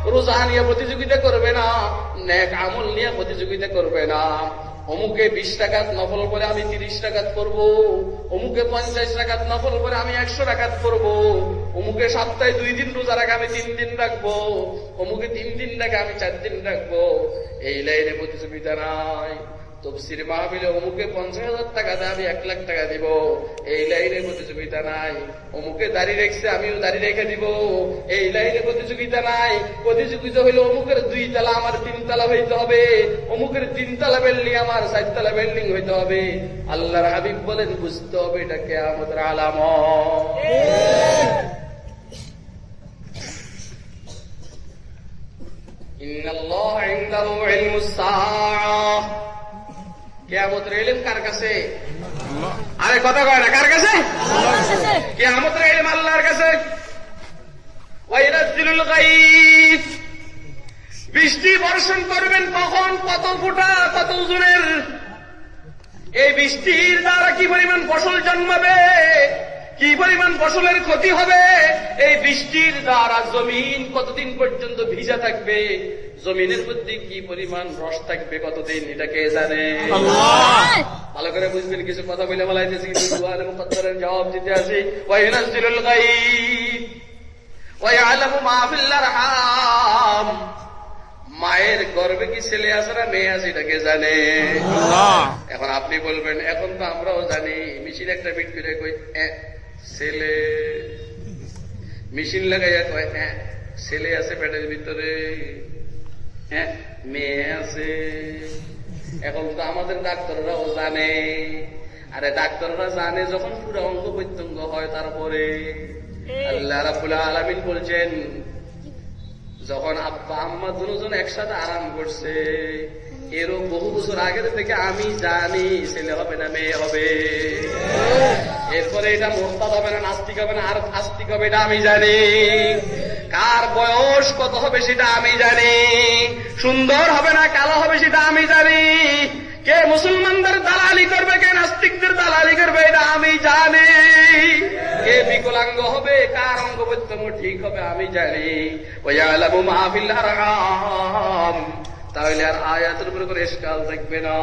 রোজা নিয়ে প্রতিযোগিতা করবে না নেক আমল নিয়ে প্রতিযোগিতা করবে না অমুকে বিশ টাকাত নফল করে আমি তিরিশ টাকাত করব অমুকে পঞ্চাশ টাকাত নফল করে আমি একশো টাকাত করব অমুকে সপ্তাহে দুই দিন রোজা রাখে আমি তিন দিন রাখবো অমুকে তিন দিন রাখে আমি চার দিন রাখবো এই লাইনে প্রতিযোগিতা নাই তফসির মাহবিলে অমুকে পঞ্চাশ হাজার টাকা দেয় আমি এক লাখ টাকা দিব। এই লাইনে প্রতিযোগিতা নাই। অমুকে দাঁড়িয়ে রেখছে, আমিও দাঁড়িয়ে রেখে দিব। এই লাইনে প্রতিযোগিতা নাই। প্রতিযোগিতা হইলে অমুকের দুই তালা, আমার তিন তালা হইতে হবে। অমুকের তিন তালা বিল্ডিং, আমার চার তালা বিল্ডিং হইতে হবে। আল্লাহর হাবিব বলেন, বুঝতে হবে এটাকে আমাদের আলাম ইন্নাল্লাহ ইন্দাহু ইলমুস সাআহ। কার কাছে? আরে কথা কয় না, কার কাছে? কেয়ামতের এলিম আল্লাহর কাছে। বৃষ্টি বর্ষণ করবেন কখন? কত ফুটা, কত উজুনের? এই বৃষ্টির দ্বারা কি পরিমাণ ফসল জন্মাবে? কি পরিমাণ ফসলের ক্ষতি হবে? এই বৃষ্টির দ্বারা জমিন কতদিন পর্যন্ত ভিজা থাকবে? জমিনের মধ্যে কি পরিমাণ রস থাকবে? কতদিন? এটা কে জানে? ভালো করে বুঝবেন কিছু কথা বলে বলাইতেছি কিন্তু জবাব দিতে আসি ওয়াইনাজ্জিলুল গাইব ওয়ায়ালামু মা ফিল আরহাম। মায়ের গর্বে কি ছেলে আছে না মেয়ে আছে এটাকে জানে? এখন আপনি বলবেন এখন তো আমরাও জানি মেশিন একটা বিট করে কই "এ, ছেলে মেশিন লাগাইয়া কয় হ্যাঁ ছেলে আছে পেটের ভিতরে হ্যাঁ মেয়ে আছে এখন তো আমাদের ডাক্তাররাও জানে। আরে ডাক্তাররা জানে যখন পুরো অঙ্গ প্রত্যঙ্গ হয় তারপরে। আল্লাহ রাবুল আলমিন বলছেন যখন আব্বা আম্মা দুজন একসাথে আরাম করছে এরও বহু বছর আগের থেকে আমি জানি ছেলে হবে না মেয়ে হবে। এরপরে এটা মোরতাদ হবে না, নাস্তিক হবে না, আর আস্তিক হবে এটা আমি জানি। কার বয়স, কত হবে সেটা আমি জানি। সুন্দর হবে না, কালো হবে সেটা আমি জানি। কে মুসলমানদের দালালি করবে, কে নাস্তিকদের দালালি করবে, এটা আমি জানি। কে বিকলাঙ্গ হবে, কার অঙ্গ প্রত্যঙ্গ ঠিক হবে, আমি জানি। ওই আলামু মাহফিল তাহলে আর আয়াতের উপরে করে এসকাল থাকবে না।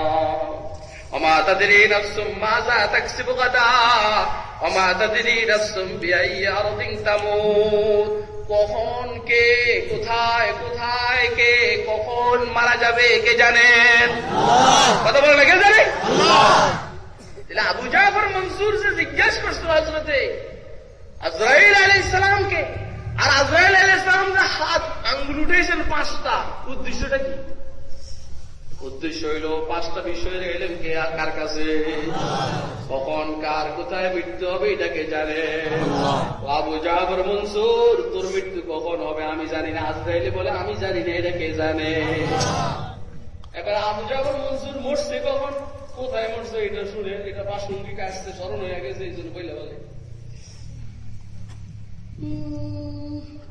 وما تدري نفس ماذا تكسب غدا وما تدري نفس بأي أرض تموت কখন কে কোথায় কোথায় কে কখন মারা যাবে কে জানেন কথা বলে না কে জানে তাহলে আবু জাফর মনসুর যে জিজ্ঞাসা করছিল হজরতে আজরাইল আলী ইসলামকে আর আজরাইল আলী ইসলাম যে হাত আঙ্গুল উঠেছেন পাঁচটা উদ্দেশ্যটা কি উদ্দেশ্য হইল পাঁচটা বিষয়ের এলেন কে আর কার কাছে? কখন কার কোথায় মৃত্যু হবে এটাকে জানে? আবু জাফর মনসুর তোর মৃত্যু কখন হবে আমি জানি না। আজরাইলে বলে আমি জানি না এটা কে জানে? এবার আবু জাফর মনসুর মরছে কখন? কোথায় মরছে এটা শুনে এটা প্রাসঙ্গিক আসতে স্মরণ হয়ে গেছে এই জন্য বইলে বলে।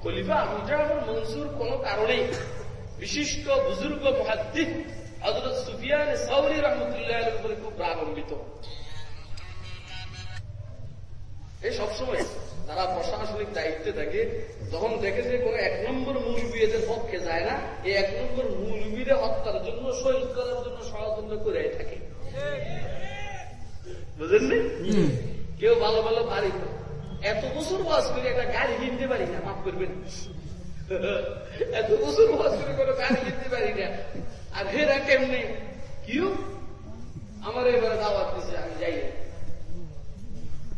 খলিফা আবু জাফর মনসুর কোন কারণেই বিশিষ্ট বুজুর্গ মহাদ্দিক হজরত সুফিয়ান সৌরি রহমতুল্লাহ উপরে খুব রাগান্বিত এই সবসময় তারা প্রশাসনিক দায়িত্বে থাকে যখন দেখে যে কোন এক নম্বর মুরব্বী এদের পক্ষে যায় না এই এক নম্বর মুরব্বীরে হত্যার জন্য শহীদ করার জন্য ষড়যন্ত্র করে থাকে। বুঝলেন কেউ ভালো ভালো বাড়ি এত বছর বাস করে একটা গাড়ি কিনতে পারি না মাফ করবেন। এত বছর বাস করে কোনো গাড়ি কিনতে পারি না। আর হেরা কেমনি? কিউ? আমার এবারে দাওয়াত দিছে আমি যাই।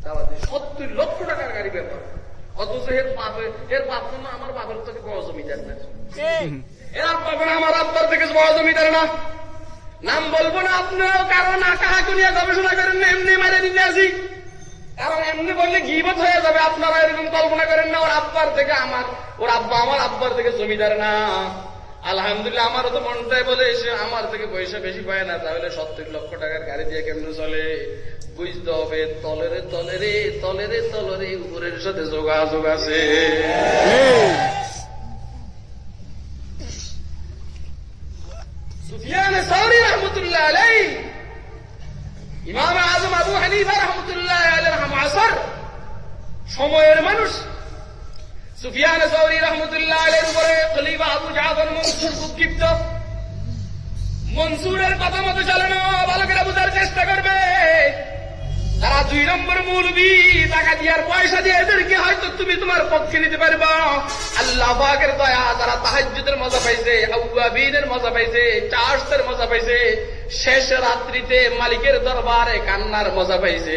দাওয়াত দিছে। সত্তর লক্ষ টাকার গাড়ি ব্যাপার অথচ এর বাপের এর বাপ জন্য আমার বাপের থেকে বড় জমিদার না। এর আব্বা আমার আব্বার থেকে বড় জমিদার না। নাম বলব না আপনারাও কারণ কাহাকে নিয়ে গবেষণা করেন না এমনি মারে দিতে আসি। কারণ এমনি বললে গিবত হয়ে যাবে আপনারা এরকম কল্পনা করেন না ওর আব্বার থেকে আমার ওর আব্বা আমার আব্বার থেকে জমিদার না। আলহামদুলিল্লাহ, আমারও তো মনটাই বলে এসে আমার থেকে পয়সা বেশি পায় না, তাহলে সত্তর লক্ষ টাকার গাড়ি দিয়ে কেমনে চলে? বুঝতে হবে, তলেরে তলেরে তলেরে তলেরে, উপরের সাথে যোগাযোগ আছে। সময়ের মানুষ সুফিয়ান সৌরি রহমতুল্লাহ উপরে খলিফা আবু মনসুর মনসুরের কথা মতো চলে না ভালো করে বোঝার চেষ্টা করবে। তারা দুই নম্বর মৌলবি, টাকা দিয়ার পয়সা দিয়ে এদেরকে হয়তো তুমি তোমার পক্ষে নিতে পারবা। আল্লাহ পাকের দয়া, তারা তাহাজ্জুদের মজা পাইছে, আউয়াবিনের মজা পাইছে চার্সের মজা পাইছে, শেষ রাত্রিতে মালিকের দরবারে কান্নার মজা পাইছে।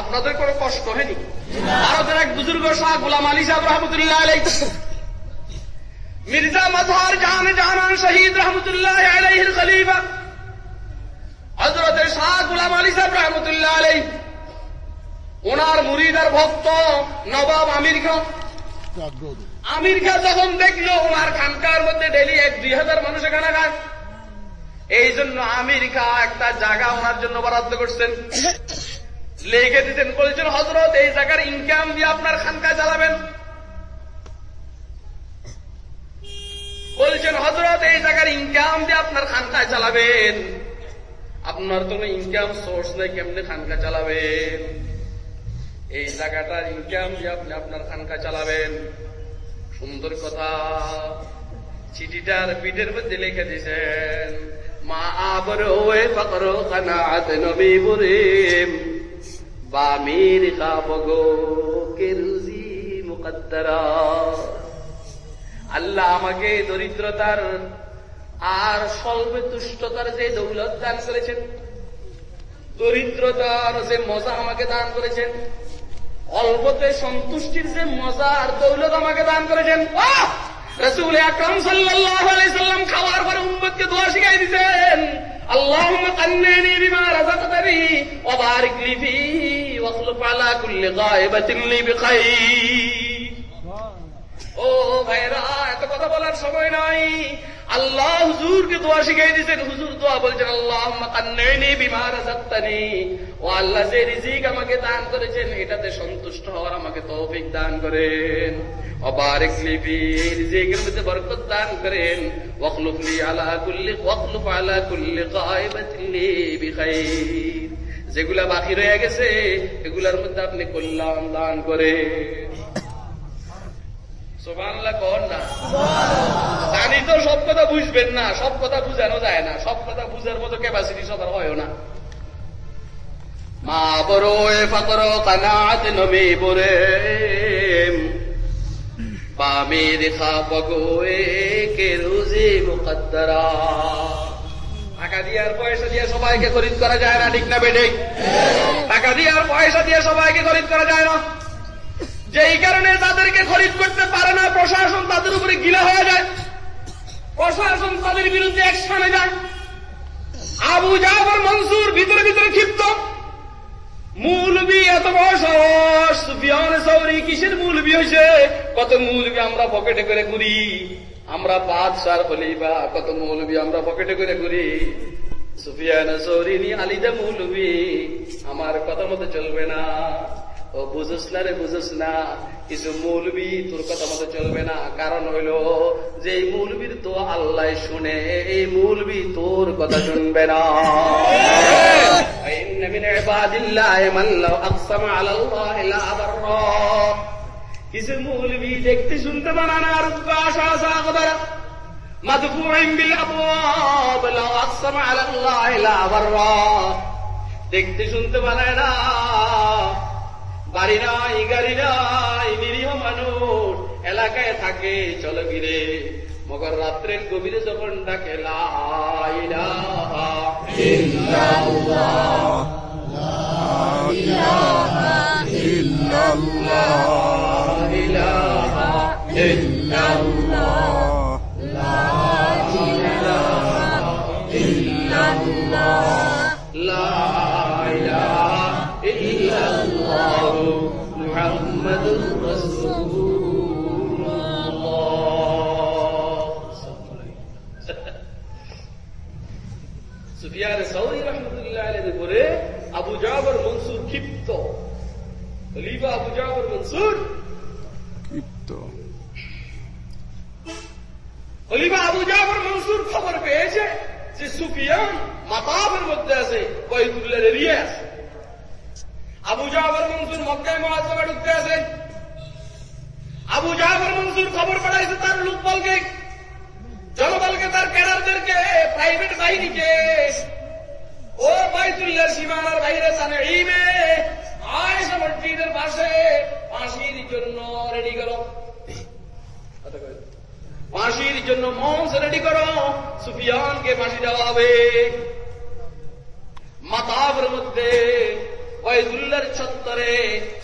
আপনাদের কোনো কষ্ট হয়নি? ভারতের এক বুজুর্গ শাহ গুলাম আলী সাহেব রহমতুল্লাহ আলাই মির্জা মজহার জান জানান শহীদ রহমতুল্লাহ আলাইহির খলিফা। হজরত শাহ গুলাম আলী সাহেব রহমতুল্লাহ আলাই ওনার মুরিদ আর ভক্ত নবাব আমির খান। আমির খান যখন দেখল, ওনার খানকার মধ্যে ডেলি এক দুই হাজার মানুষ এখানে খায়। এই জন্য আমির খা একটা জায়গা ওনার জন্য বরাদ্দ করছেন। লিখে দিতেন বলছেন হজরত এই জায়গার ইনকাম দিয়ে আপনার খানকায় চালাবেন। বলছেন হজরত এই জায়গার ইনকাম দিয়ে আপনার খানকায় চালাবেন। আপনার তো ইনকাম সোর্স নেই, কেমনে খানকা চালাবেন? এই জায়গাটার ইনকাম দিয়ে আপনি আপনার খানকা চালাবেন। সুন্দর কথা। চিঠিটার পিঠের মধ্যে লিখে দিয়েছেন, মা আবর ওয়ে ফকর কানাত নবী বুরিম। বামির খাবগো কে রুজি মুকদ্দরা আল্লাহ আমাকে দরিদ্রতার আর স্বল্প তুষ্টতার যে দৌলত দান করেছেন দরিদ্রতার যে মজা আমাকে দান করেছেন অল্পতে সন্তুষ্টির যে মজা আর দৌলত আমাকে দান করেছেন রসুল আকরম সাল্লাম খাওয়ার পরে উম্মতকে দোয়া শিখাই দিতেন اللهم قنعني بما رزقتني وبارك لي فيه واخلف على كل غائبة لي بخير ও ভাইরা এত কথা বলার সময় নাই আল্লাহ হুজুরকে দোয়া শিখাই দিয়েছেন হুজুর দোয়া বলছেন আল্লাহ কান্নাইনি বিমার সাত্তানি ও আল্লাহ যে রিজিক আমাকে দান করেছেন এটাতে সন্তুষ্ট হওয়ার আমাকে তৌফিক দান করেন অবারিক লিবি এই রিজিকের মধ্যে বরকত দান করেন ওয়াখলুফলি আলা কুল্লি ওয়াখলুফ আলা কুল্লি গায়বাতিন লি বিখাইর যেগুলা বাকি রয়ে গেছে, এগুলার মধ্যে আপনি কল্যাণ দান কর। সব কথা বুঝবেন না, সব কথা যায় না, সব কথা বুঝার না। মা বড় ফকর কানাত পগোয়ে কে টাকা দিয়ে আর পয়সা দিয়ে সবাইকে খরিদ করা যায় না, ঠিক না বেটে আর পয়সা দিয়ে সবাইকে খরিদ করা যায় না। যেই কারণে তাদেরকে খরিদ করতে পারে না, প্রশাসন তাদের উপরে গিলা হয়ে যায়। প্রশাসন তাদের বিরুদ্ধে একসানে যায়। আবু জাফর, মনসুর ভিতরে ভিতরে ক্ষিপ্ত। মূলবি এত বড় সাহস সুফিয়ান সৌরি কিসের মূলবি হয়েছে কত মূলবি আমরা পকেটে করে ঘুরি। আমরা বাদশার খলিফা কত মৌলবি আমরা পকেটে করে ঘুরি সুফিয়ান সৌরি নি আলিদা মৌলবি আমার কথা মতো চলবে না ও বুঝস না রে বুঝস না কিছু মৌলবি তোর কথা মতো চলবে না কারণ হইল যে এই মৌলবির তো আল্লাহ শুনে এই মৌলবি তোর কথা শুনবে না وإن من عباد الله من لو أقسم على الله لأبره কিছু মৌলবি দেখতে শুনতে পারা দেখতে শুনতে পারে না। বাড়ি নাই, গাড়ি নাই, নিরীহ মানুষ, এলাকায় থাকে, চলো গিরে। মগর রাত্রের গভীরে যখন ডাকে লাহ إلا الله لا إله إلا الله لا إله إلا الله محمد رسول الله সুফিয়ান সৌরি রহমতুল্লাহ আলাইহি বলে আবু জাফর মনসুর ক্ষিপ্ত খলিফা আবু জাফর মনসুর খলিফা আবু জাবর মনসুর খবর পেয়েছে যে সুফিয়ান মাতাবের মধ্যে আছে কয়েকুল্লার এরিয়া আছে আবু জাবর মনসুর মক্কায় মহাজমা ঢুকতে আছে। আবু জাবর মনসুর খবর পাঠাইছে তার লোকবলকে, জনবলকে, তার ক্যাডারদেরকে প্রাইভেট বাহিনীকে। ও বাইতুল্লার সীমানার বাইরে জানে ইমে আয়সা মসজিদের পাশে ফাঁসির জন্য রেডি করো। কথা। ফাঁসির জন্য মঞ্চ রেডি করো। সুফিয়ানকে ফাঁসি দেওয়া হবে। মাতাবের মধ্যে ওয়াইদুল্লার ছত্তরে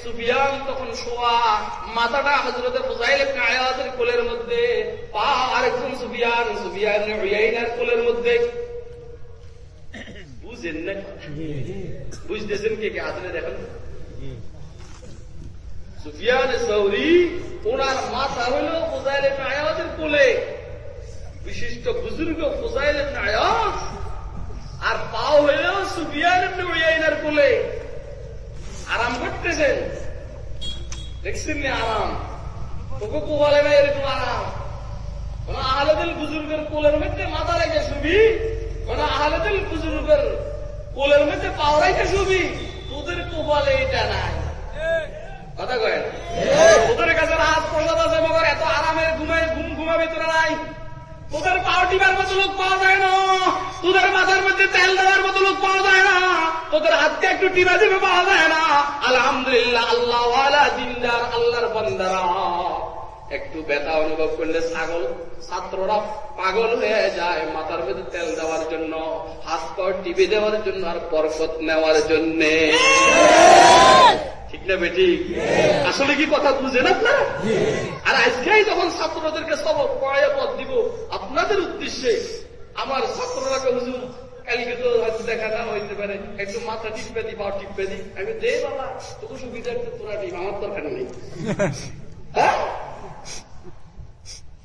সুফিয়ান তখন শোয়া, মাথাটা হজরতে ফুজাইল আয়াতের কোলের মধ্যে পা আরেকজন সুফিয়ান সুফিয়ান ইবনে উয়াইনার কোলের মধ্যে। বুঝেন না? বুঝতেছেন কে কে? আসলে দেখেন। সুফিয়ান সৌরি, ওনার মাথা হল ফুজাইল আয়াতের কোলে। বিশিষ্ট বুজুর্গ ফুজাইল আয়াত আর পাও হইল সুফিয়ান ইবনে উয়াইনার কোলে। আরাম করতেছেন? দেখছেন আরাম? তোকে কোবালে না এরকম আরাম? কোন আহলেদিল বুজুর্গের কোলের মধ্যে মাথা রেখে শুবি? কোন আহলেদিল বুজুর্গের কোলের মধ্যে পাও রেখে শুবি? তোদের কোবালে এটা নাই। কথা কয়? তোদের কাছে রাত প্রসাদ আছে মগর এত আরামের ঘুমায় ঘুম ঘুমাবে তোরা নাই। তোদের পাও টিবার মতো লোক পাওয়া যায় না। তোদের মাথার মধ্যে তেল দেওয়ার মতো লোক পাওয়া যায় না। তোদের হাতকে একটু টিপা দিবে পাওয়া যায় না। আলহামদুলিল্লাহ আল্লাহ দিনদার আল্লাহর বন্দারা। একটু ব্যথা অনুভব করলে ছাগল ছাত্ররা পাগল হয়ে যায় মাথার মধ্যে তেল দেওয়ার জন্য হাত টিপে দেওয়ার জন্য আর বরকত নেওয়ার জন্য। ঠিক না বেটি? আসলে কি কথা বুঝেন আপনারা? আর আজকেই যখন ছাত্রদেরকে সবক পড়াইয়া পথ দিব আপনাদের উদ্দেশ্যে আমার ছাত্ররা কে হুজুর কালকে তো হয়তো দেখা না হইতে পারে একটু মাথা টিপবে দি বা টিপবে দি। আমি দে বাবা তোকে সুবিধা একটু তোরা দিই আমার দরকার নেই। হ্যাঁ?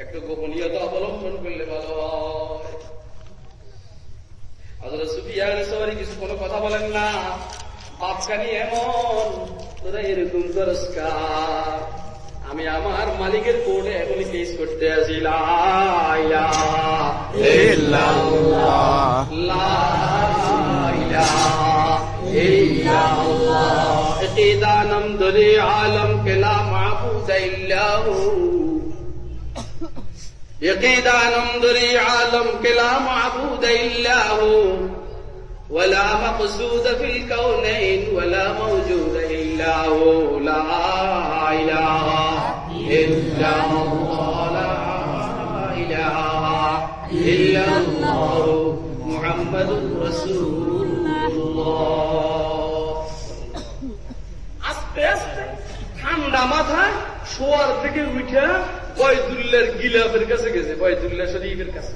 একটু গোপনীয়তা অবলম্বন করলে ভালো হয়। কিছু কোনো কথা বলেন না। এমন, তোরা এরকম আমি আমার মালিকের কোর্টে এখনই কেস করতে আসি। ইল্লাল্লাহ। ইদানাম আলম কে লা মাবুদ ইল্লাহু يقيدا نمضري عالم que لا معبود إلا هو ولا مقصود في الكونين ولا موجود إلا هو لا إله إلا الله لا إله إلا الله محمد رسول الله আস্তে আস্তে ঠান্ডা মাথা শোয়ার থেকে উঠে বয়দুল্লার গিলাফের কাছে গেছে শরীফের কাছে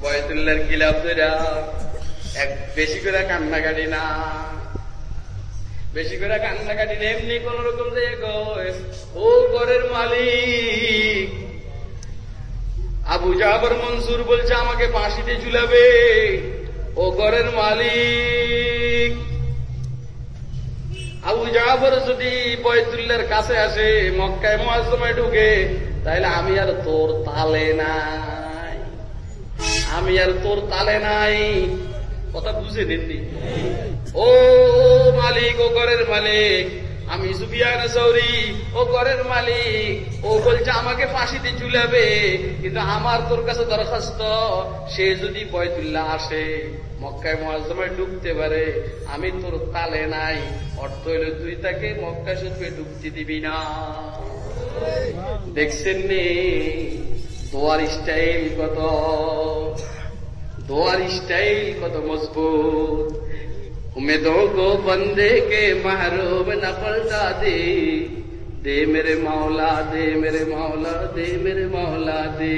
বয়দুল্লার গিলাফ এক বেশি করে না বেশি করে এমনি কোন রকম যে ও ঘরের মালিক আবু জাবর মনসুর বলছে আমাকে ফাঁসিতে ঝুলাবে ও ঘরের মালিক আবু জাফর যদি বয়তুল্লার কাছে আসে, মক্কায় মহাজমায় ঢুকে তাহলে আমি আর তোর তালে নাই। আমি আর তোর তালে নাই। কথা বুঝে নিননি? ও মালিক, ও ঘরের মালিক আমি সুফিয়ান ও ঘরের মালিক, ও বলছে, আমাকে ফাঁসিতে ঝুলাবে, কিন্তু আমার তোর কাছে দরখাস্ত। সে যদি বয়তুল্লাহ আসে, মক্কায় মহাজমায় ঢুকতে পারে। আমি তোর তালে নাই, অর্থ হইলে তুই তাকে মক্কা শরীফে ঢুকতে দিবি না। দেখছেন নে, দোয়ার স্টাইল কত, দোয়ার স্টাইল কত মজবুত। उम्मीदों को बंदे के महरूम न पलटा दे দে মেরে মাওলা দে মেরে মাওলা দে মেরে মাওলা দে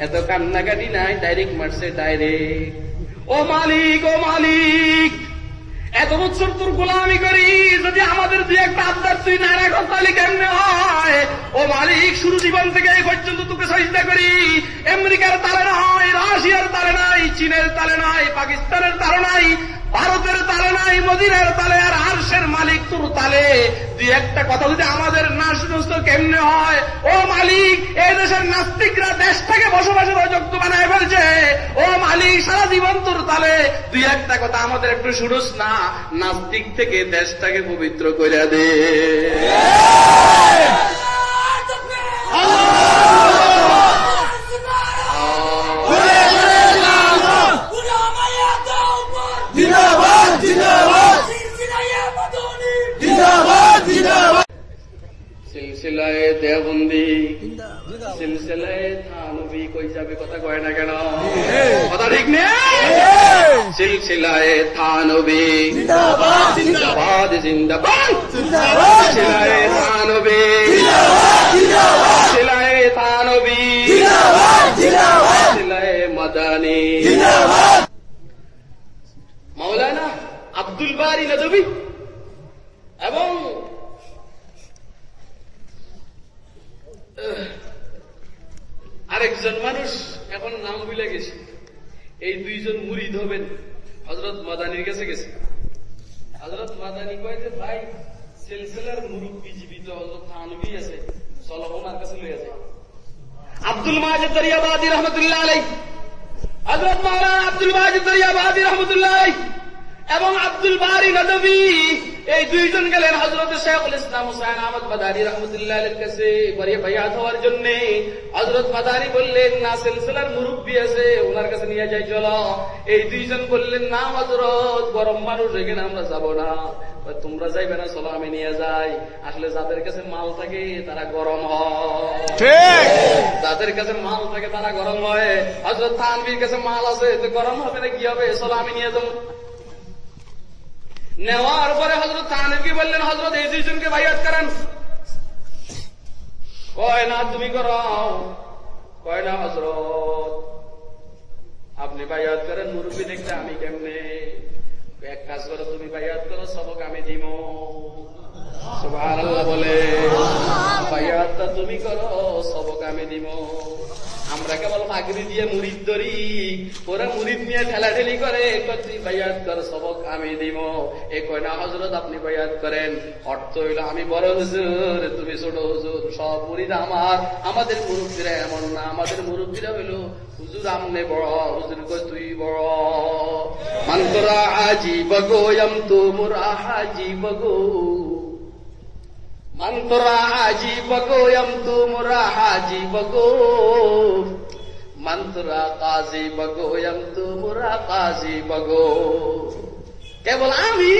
এত কান্নাকাটি নাই ডাইরেক্ট মারছে ডাইরেক্ট ও মালিক ও মালিক এত বছর তোর গোলামি করি যদি আমাদের দুই একটা আবদার তুই না রাখো তাহলে কেমনে হয় ও মালিক শুরু জীবন থেকে এই পর্যন্ত তোকে সহিষ্ণা করি আমেরিকার তালে নয় রাশিয়ার তালে নাই চীনের তালে নাই পাকিস্তানের তালে নাই ভারতের তালে নাই, মদিনের তালে, আর আরশের মালিক তোর তালে। দুই একটা কথা যদি আমাদের না শুনস কেমনে হয়? ও মালিক, এই দেশের নাস্তিকরা দেশটাকে বসবাসের অযোগ্য বানায় ফেলছে। ও মালিক, সারা জীবন তোর তালে। দুই একটা কথা আমাদের একটু শুনুস না, নাস্তিক থেকে দেশটাকে পবিত্র করে দে। সিলসিলায় দেবন্দি সিলসিলায় থানবি কই যাবে কথা কয় না কেন? কথা ঠিক নেই সিলসিলায় থানবি। জিন্দাবাদ জিন্দাবাদ। সিলসিলায় থানবি। সিলসিলায় থানবি। সিলসিলায় মাদানি। মাওলানা আব্দুল বারি নদবী এবং আরেকজন মানুষ এখন নাম ভুলে গেছে। এই দুইজন মুরিদ হবেন। হজরত মাদানির কাছে গেছে। হজরত মাদানি কয় যে, ভাই, সিলসিলার মুরব্বী জীবিত হজরত থানবি আছে। চলো কাছে লইয়া যায় আব্দুল মাজিদ দরিয়াবাদী রহমতুল্লাহ আলাই হজরত মাওলানা আব্দুল মাজিদ দরিয়াবাদী রহমতুল্লাহ আলাই এবং আব্দুল বারি নদবী এই দুইজন গেলেন হজরত শেখুল ইসলাম হুসাইন আহমদ মাদারি রহমতুল্লাহ কাছে। বাড়ি ভাইয়াত হওয়ার জন্য হজরত মাদারি বললেন না সিলসিলার মুরব্বী আছে ওনার কাছে নিয়ে যাই চলো। এই দুইজন বললেন না হজরত গরম মানুষ এখানে আমরা যাব না। তোমরা যাইবে না চলো আমি নিয়ে যাই। আসলে যাদের কাছে মাল থাকে তারা গরম হয়। যাদের কাছে মাল থাকে তারা গরম হয়। হজরত থানবির কাছে মাল আছে তো গরম হবে না কি হবে? চলো আমি নিয়ে যাব। নেওয়ার পরে হজরত তাহানিরকে বললেন হজরত এই দুইজনকে বাইয়াত করেন। কয় না, তুমি করো কয় না হজরত আপনি বাইয়াত করেন, মুরব্বী দেখতে আমি কেমনে? এক কাজ করো, তুমি বাইয়াত করো, সবক আমি দিব বলে তুমি করো, সবক আমি দিব। আমরা কেবল মাগরি দিয়ে মুড়িদ ধরি, ওরা মুড়িদ নিয়ে ঠেলাঠেলি করে তুই কর, সবক আমি দিব। এ কয়, না হজরত আপনি বাইয়াত করেন। অর্থ হইল, আমি বড় হুজুর, তুমি ছোট হুজুর, সব মুড়িদ আমার। আমাদের মুরব্বীরা এমন না, আমাদের মুরব্বীরা হইল, হুজুর আমনে বড়, হুজুর কই তুই বড়। মন্তরা হাজি বগো এম তো মুরা হাজি বগো মন্তরা হাজি বগো এম তো মুরা হাজি বগো মন্তরা কাজী বগো এম তো মুরা কাজী বগো কেবল আমি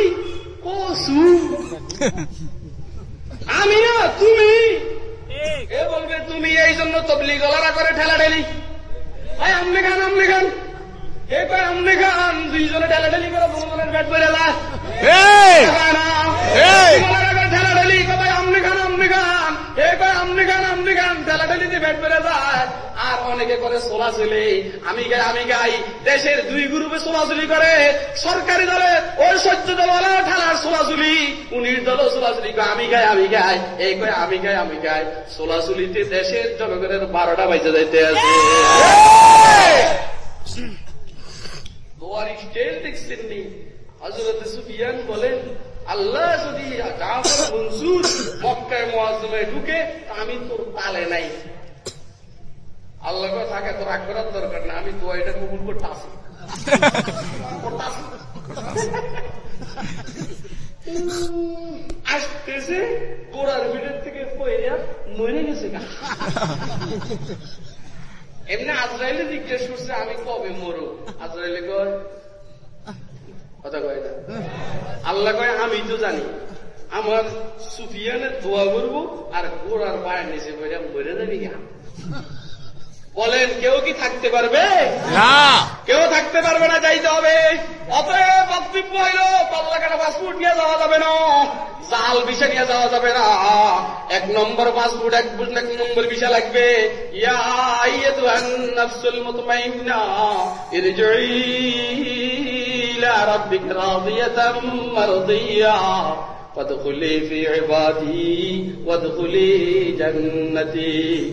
কসু আমি না তুমি এ বলবে তুমি এই জন্য তবলি গলারা করে ঠেলা ঠেলি। ভাই আমনে খান আমনে খান এ কয় আমনে খান দুইজনে ঠেলা ঠেলি করে দুজনের ব্যাট করে লা। ঠেলা ঠেলি আমনে খান আমনে খান এ কয় আমনে খান আমনে খান ঠেলা ঠেলিতে ব্যাট করে যায় আর অনেকে করে চলাচলি আমি গাই আমি গাই। দেশের দুই গ্রুপে চলাচলি করে সরকারি দলে ওই সহ্য দল ঠালার চলাচলি উনির দল চলাচলি করে আমি গাই আমি গাই। এই কয় আমি গাই আমি গাই। চলাচলিতে দেশের জনগণের বারোটা বাইজে যাইতে আছে। স্টেল দেখছেন নি হজরত সুফিয়ান বলেন, আল্লাহ যদি ঢুকে আমি তোর তালে নাই। আল্লাহ থাকে তো রাগ করার দরকার না, আমি তো এটা কবুল করতে আসি। আসতেছে, গোড়ার ভিতর থেকে পয়রা মরে গেছে না এমনি আজরাইলে জিজ্ঞেস করছে, আমি কবে মরু? আজরাইলে কয়, কথা কয় না। আল্লাহ কয়, আমি তো জানি, আমার সুফিয়ানের দোয়া করব আর গোড়ার পায়ের নিচে বইরা মরে যাবি বলেন কেউ কি থাকতে পারবে না কেউ থাকতে পারবে না যাইতে হবে অতএব বক্তব্য হইল পাল্লা কাটা পাসপোর্ট নিয়ে যাওয়া যাবে না জাল বিষয় নিয়ে যাওয়া যাবে না এক নম্বর পাসপোর্ট এক এক নম্বর বিষয় লাগবে ইয়া আইয়াতুহান নাফসুল মুতমাইন্না ইরজিই ইলা রাব্বিকা রাদিয়াতাম মারদিয়া فادخلي في عبادي وادخلي جنتي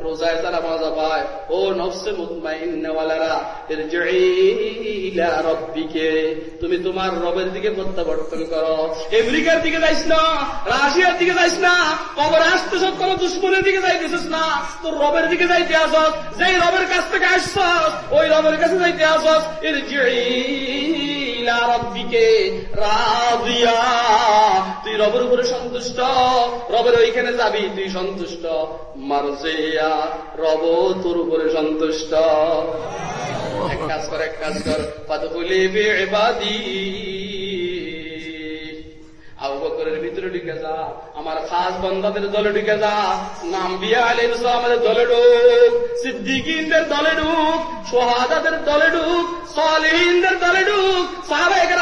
রোজায় যারা মজা পায় ও নফসে মুতমাইন্নাওয়ালারা ইরজিইলা রব্বিকে, তুমি তোমার রবের দিকে প্রত্যাবর্তন করো। আমেরিকার দিকে যাইস না, রাশিয়ার দিকে যাইস না, কবর আসতেছ কোন দুশ্মনের দিকে যাইতেছিস না, তোর রবের দিকে যাইতে আসস, যেই রবের কাছ থেকে আসছস, ওই রবের কাছে যাইতে আসস ইরজিইলা রব্বিকে, রাদিয়া। তুই রবের উপরে সন্তুষ্ট, রবের ওইখানে যাবি, তুই সন্তুষ্ট, মারজিয়া। রব তোর উপরে সন্তুষ্ট। এক কাজ কর, এক কাজ কর।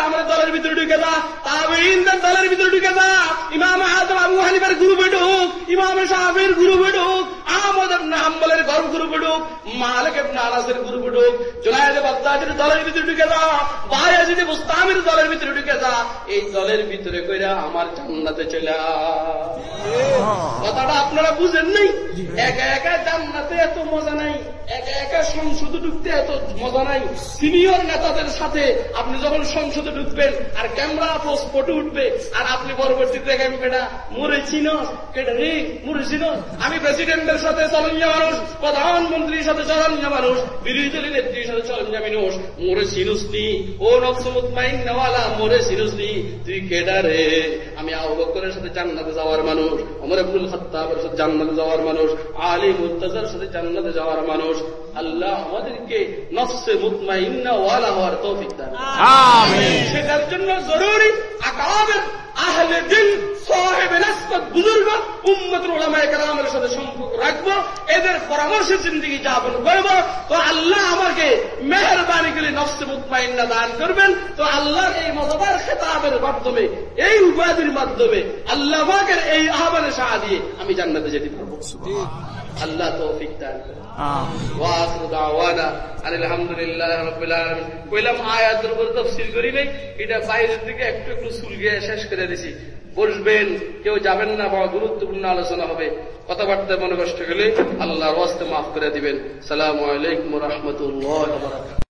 আমার দলের ভিতরে ঢুকে যা, তাবেঈনদের দলের ভিতরে ঢুকে যা, ইমাম আযম আবু হানিফার গ্রুপে ঢুক, ইমাম শাফির গ্রুপে ঢুক আহমদ ইবনে হাম্বলের গর্ব গ্রুপে ঢুক মালিক ইবনে আনাসের গ্রুপে ঢুক জুনায়েদ বাগদাদির দলের ভিতরে ঢুকে যা বায়াজিদ দলের ভিতরে ঢুকে যা এই দলের ভিতরে কইরা আমার জান্নাতে চলে কথাটা আপনারা বুঝেন নাই? একা একা জান্নাতে এত মজা নাই একা একা সংসদে ঢুকতে এত মজা নাই। সিনিয়র নেতাদের সাথে আপনি যখন সংসদে ঢুকবেন আর ক্যামেরা পোস্ট ফটো উঠবে আর আপনি পরবর্তীতে দেখেন কেটা মরে চিনস কেটা রে? মরে চিনস আমি প্রেসিডেন্টের সাথে চলঞ্জা মানুষ, প্রধানমন্ত্রীর সাথে চলঞ্জা মানুষ, বিরোধী দলের নেত্রীর সাথে চলঞ্জা মানুষ। মোরে চিনুস নি ও নকসমুত মাইন নেওয়ালা, মোরে চিনুস নি তুই কেডা রে? আমি আবু সাথে জান্নাতে যাওয়ার মানুষ, ওমর আব্দুল খাত্তাবের সাথে জান্নাতে যাওয়ার মানুষ, আলী মুর্তাজার সাথে জান্নাতে যাওয়ার মানুষ। আল্লাহ আমাদেরকে নফসে মুতমাইন্না ওয়ালা হওয়ার তৌফিক দান আমিন। সেটার জন্য জরুরি আকাবের আহলে দিন সাহেব নাসবত বুজুর্গ উম্মতুল উলামায়ে কেরামের সাথে সম্পর্ক রাখব। এদের পরামর্শে জিন্দগি যাপন করব। তো আল্লাহ আমাকে মেহরবানি করে নফসে মুতমাইন্না দান করবেন। তো আল্লাহর এই মজাদার খেতাবের মাধ্যমে এই উপাধির মাধ্যমে আল্লাহ পাকের এই আহ্বানে সাহা দিয়ে আমি জান্নাতে যেতে পারব। আল্লাহ তৌফিক দান এটা বাইরের দিকে একটু একটু শেষ করে দিছি। বসবেন, কেউ যাবেন না, বড় গুরুত্বপূর্ণ আলোচনা হবে। কথাবার্তা মনে কষ্ট গেলে আল্লাহর ওয়াস্তে মাফ করে দিবেন। সালাম আলাইকুম রহমতুল্লাহ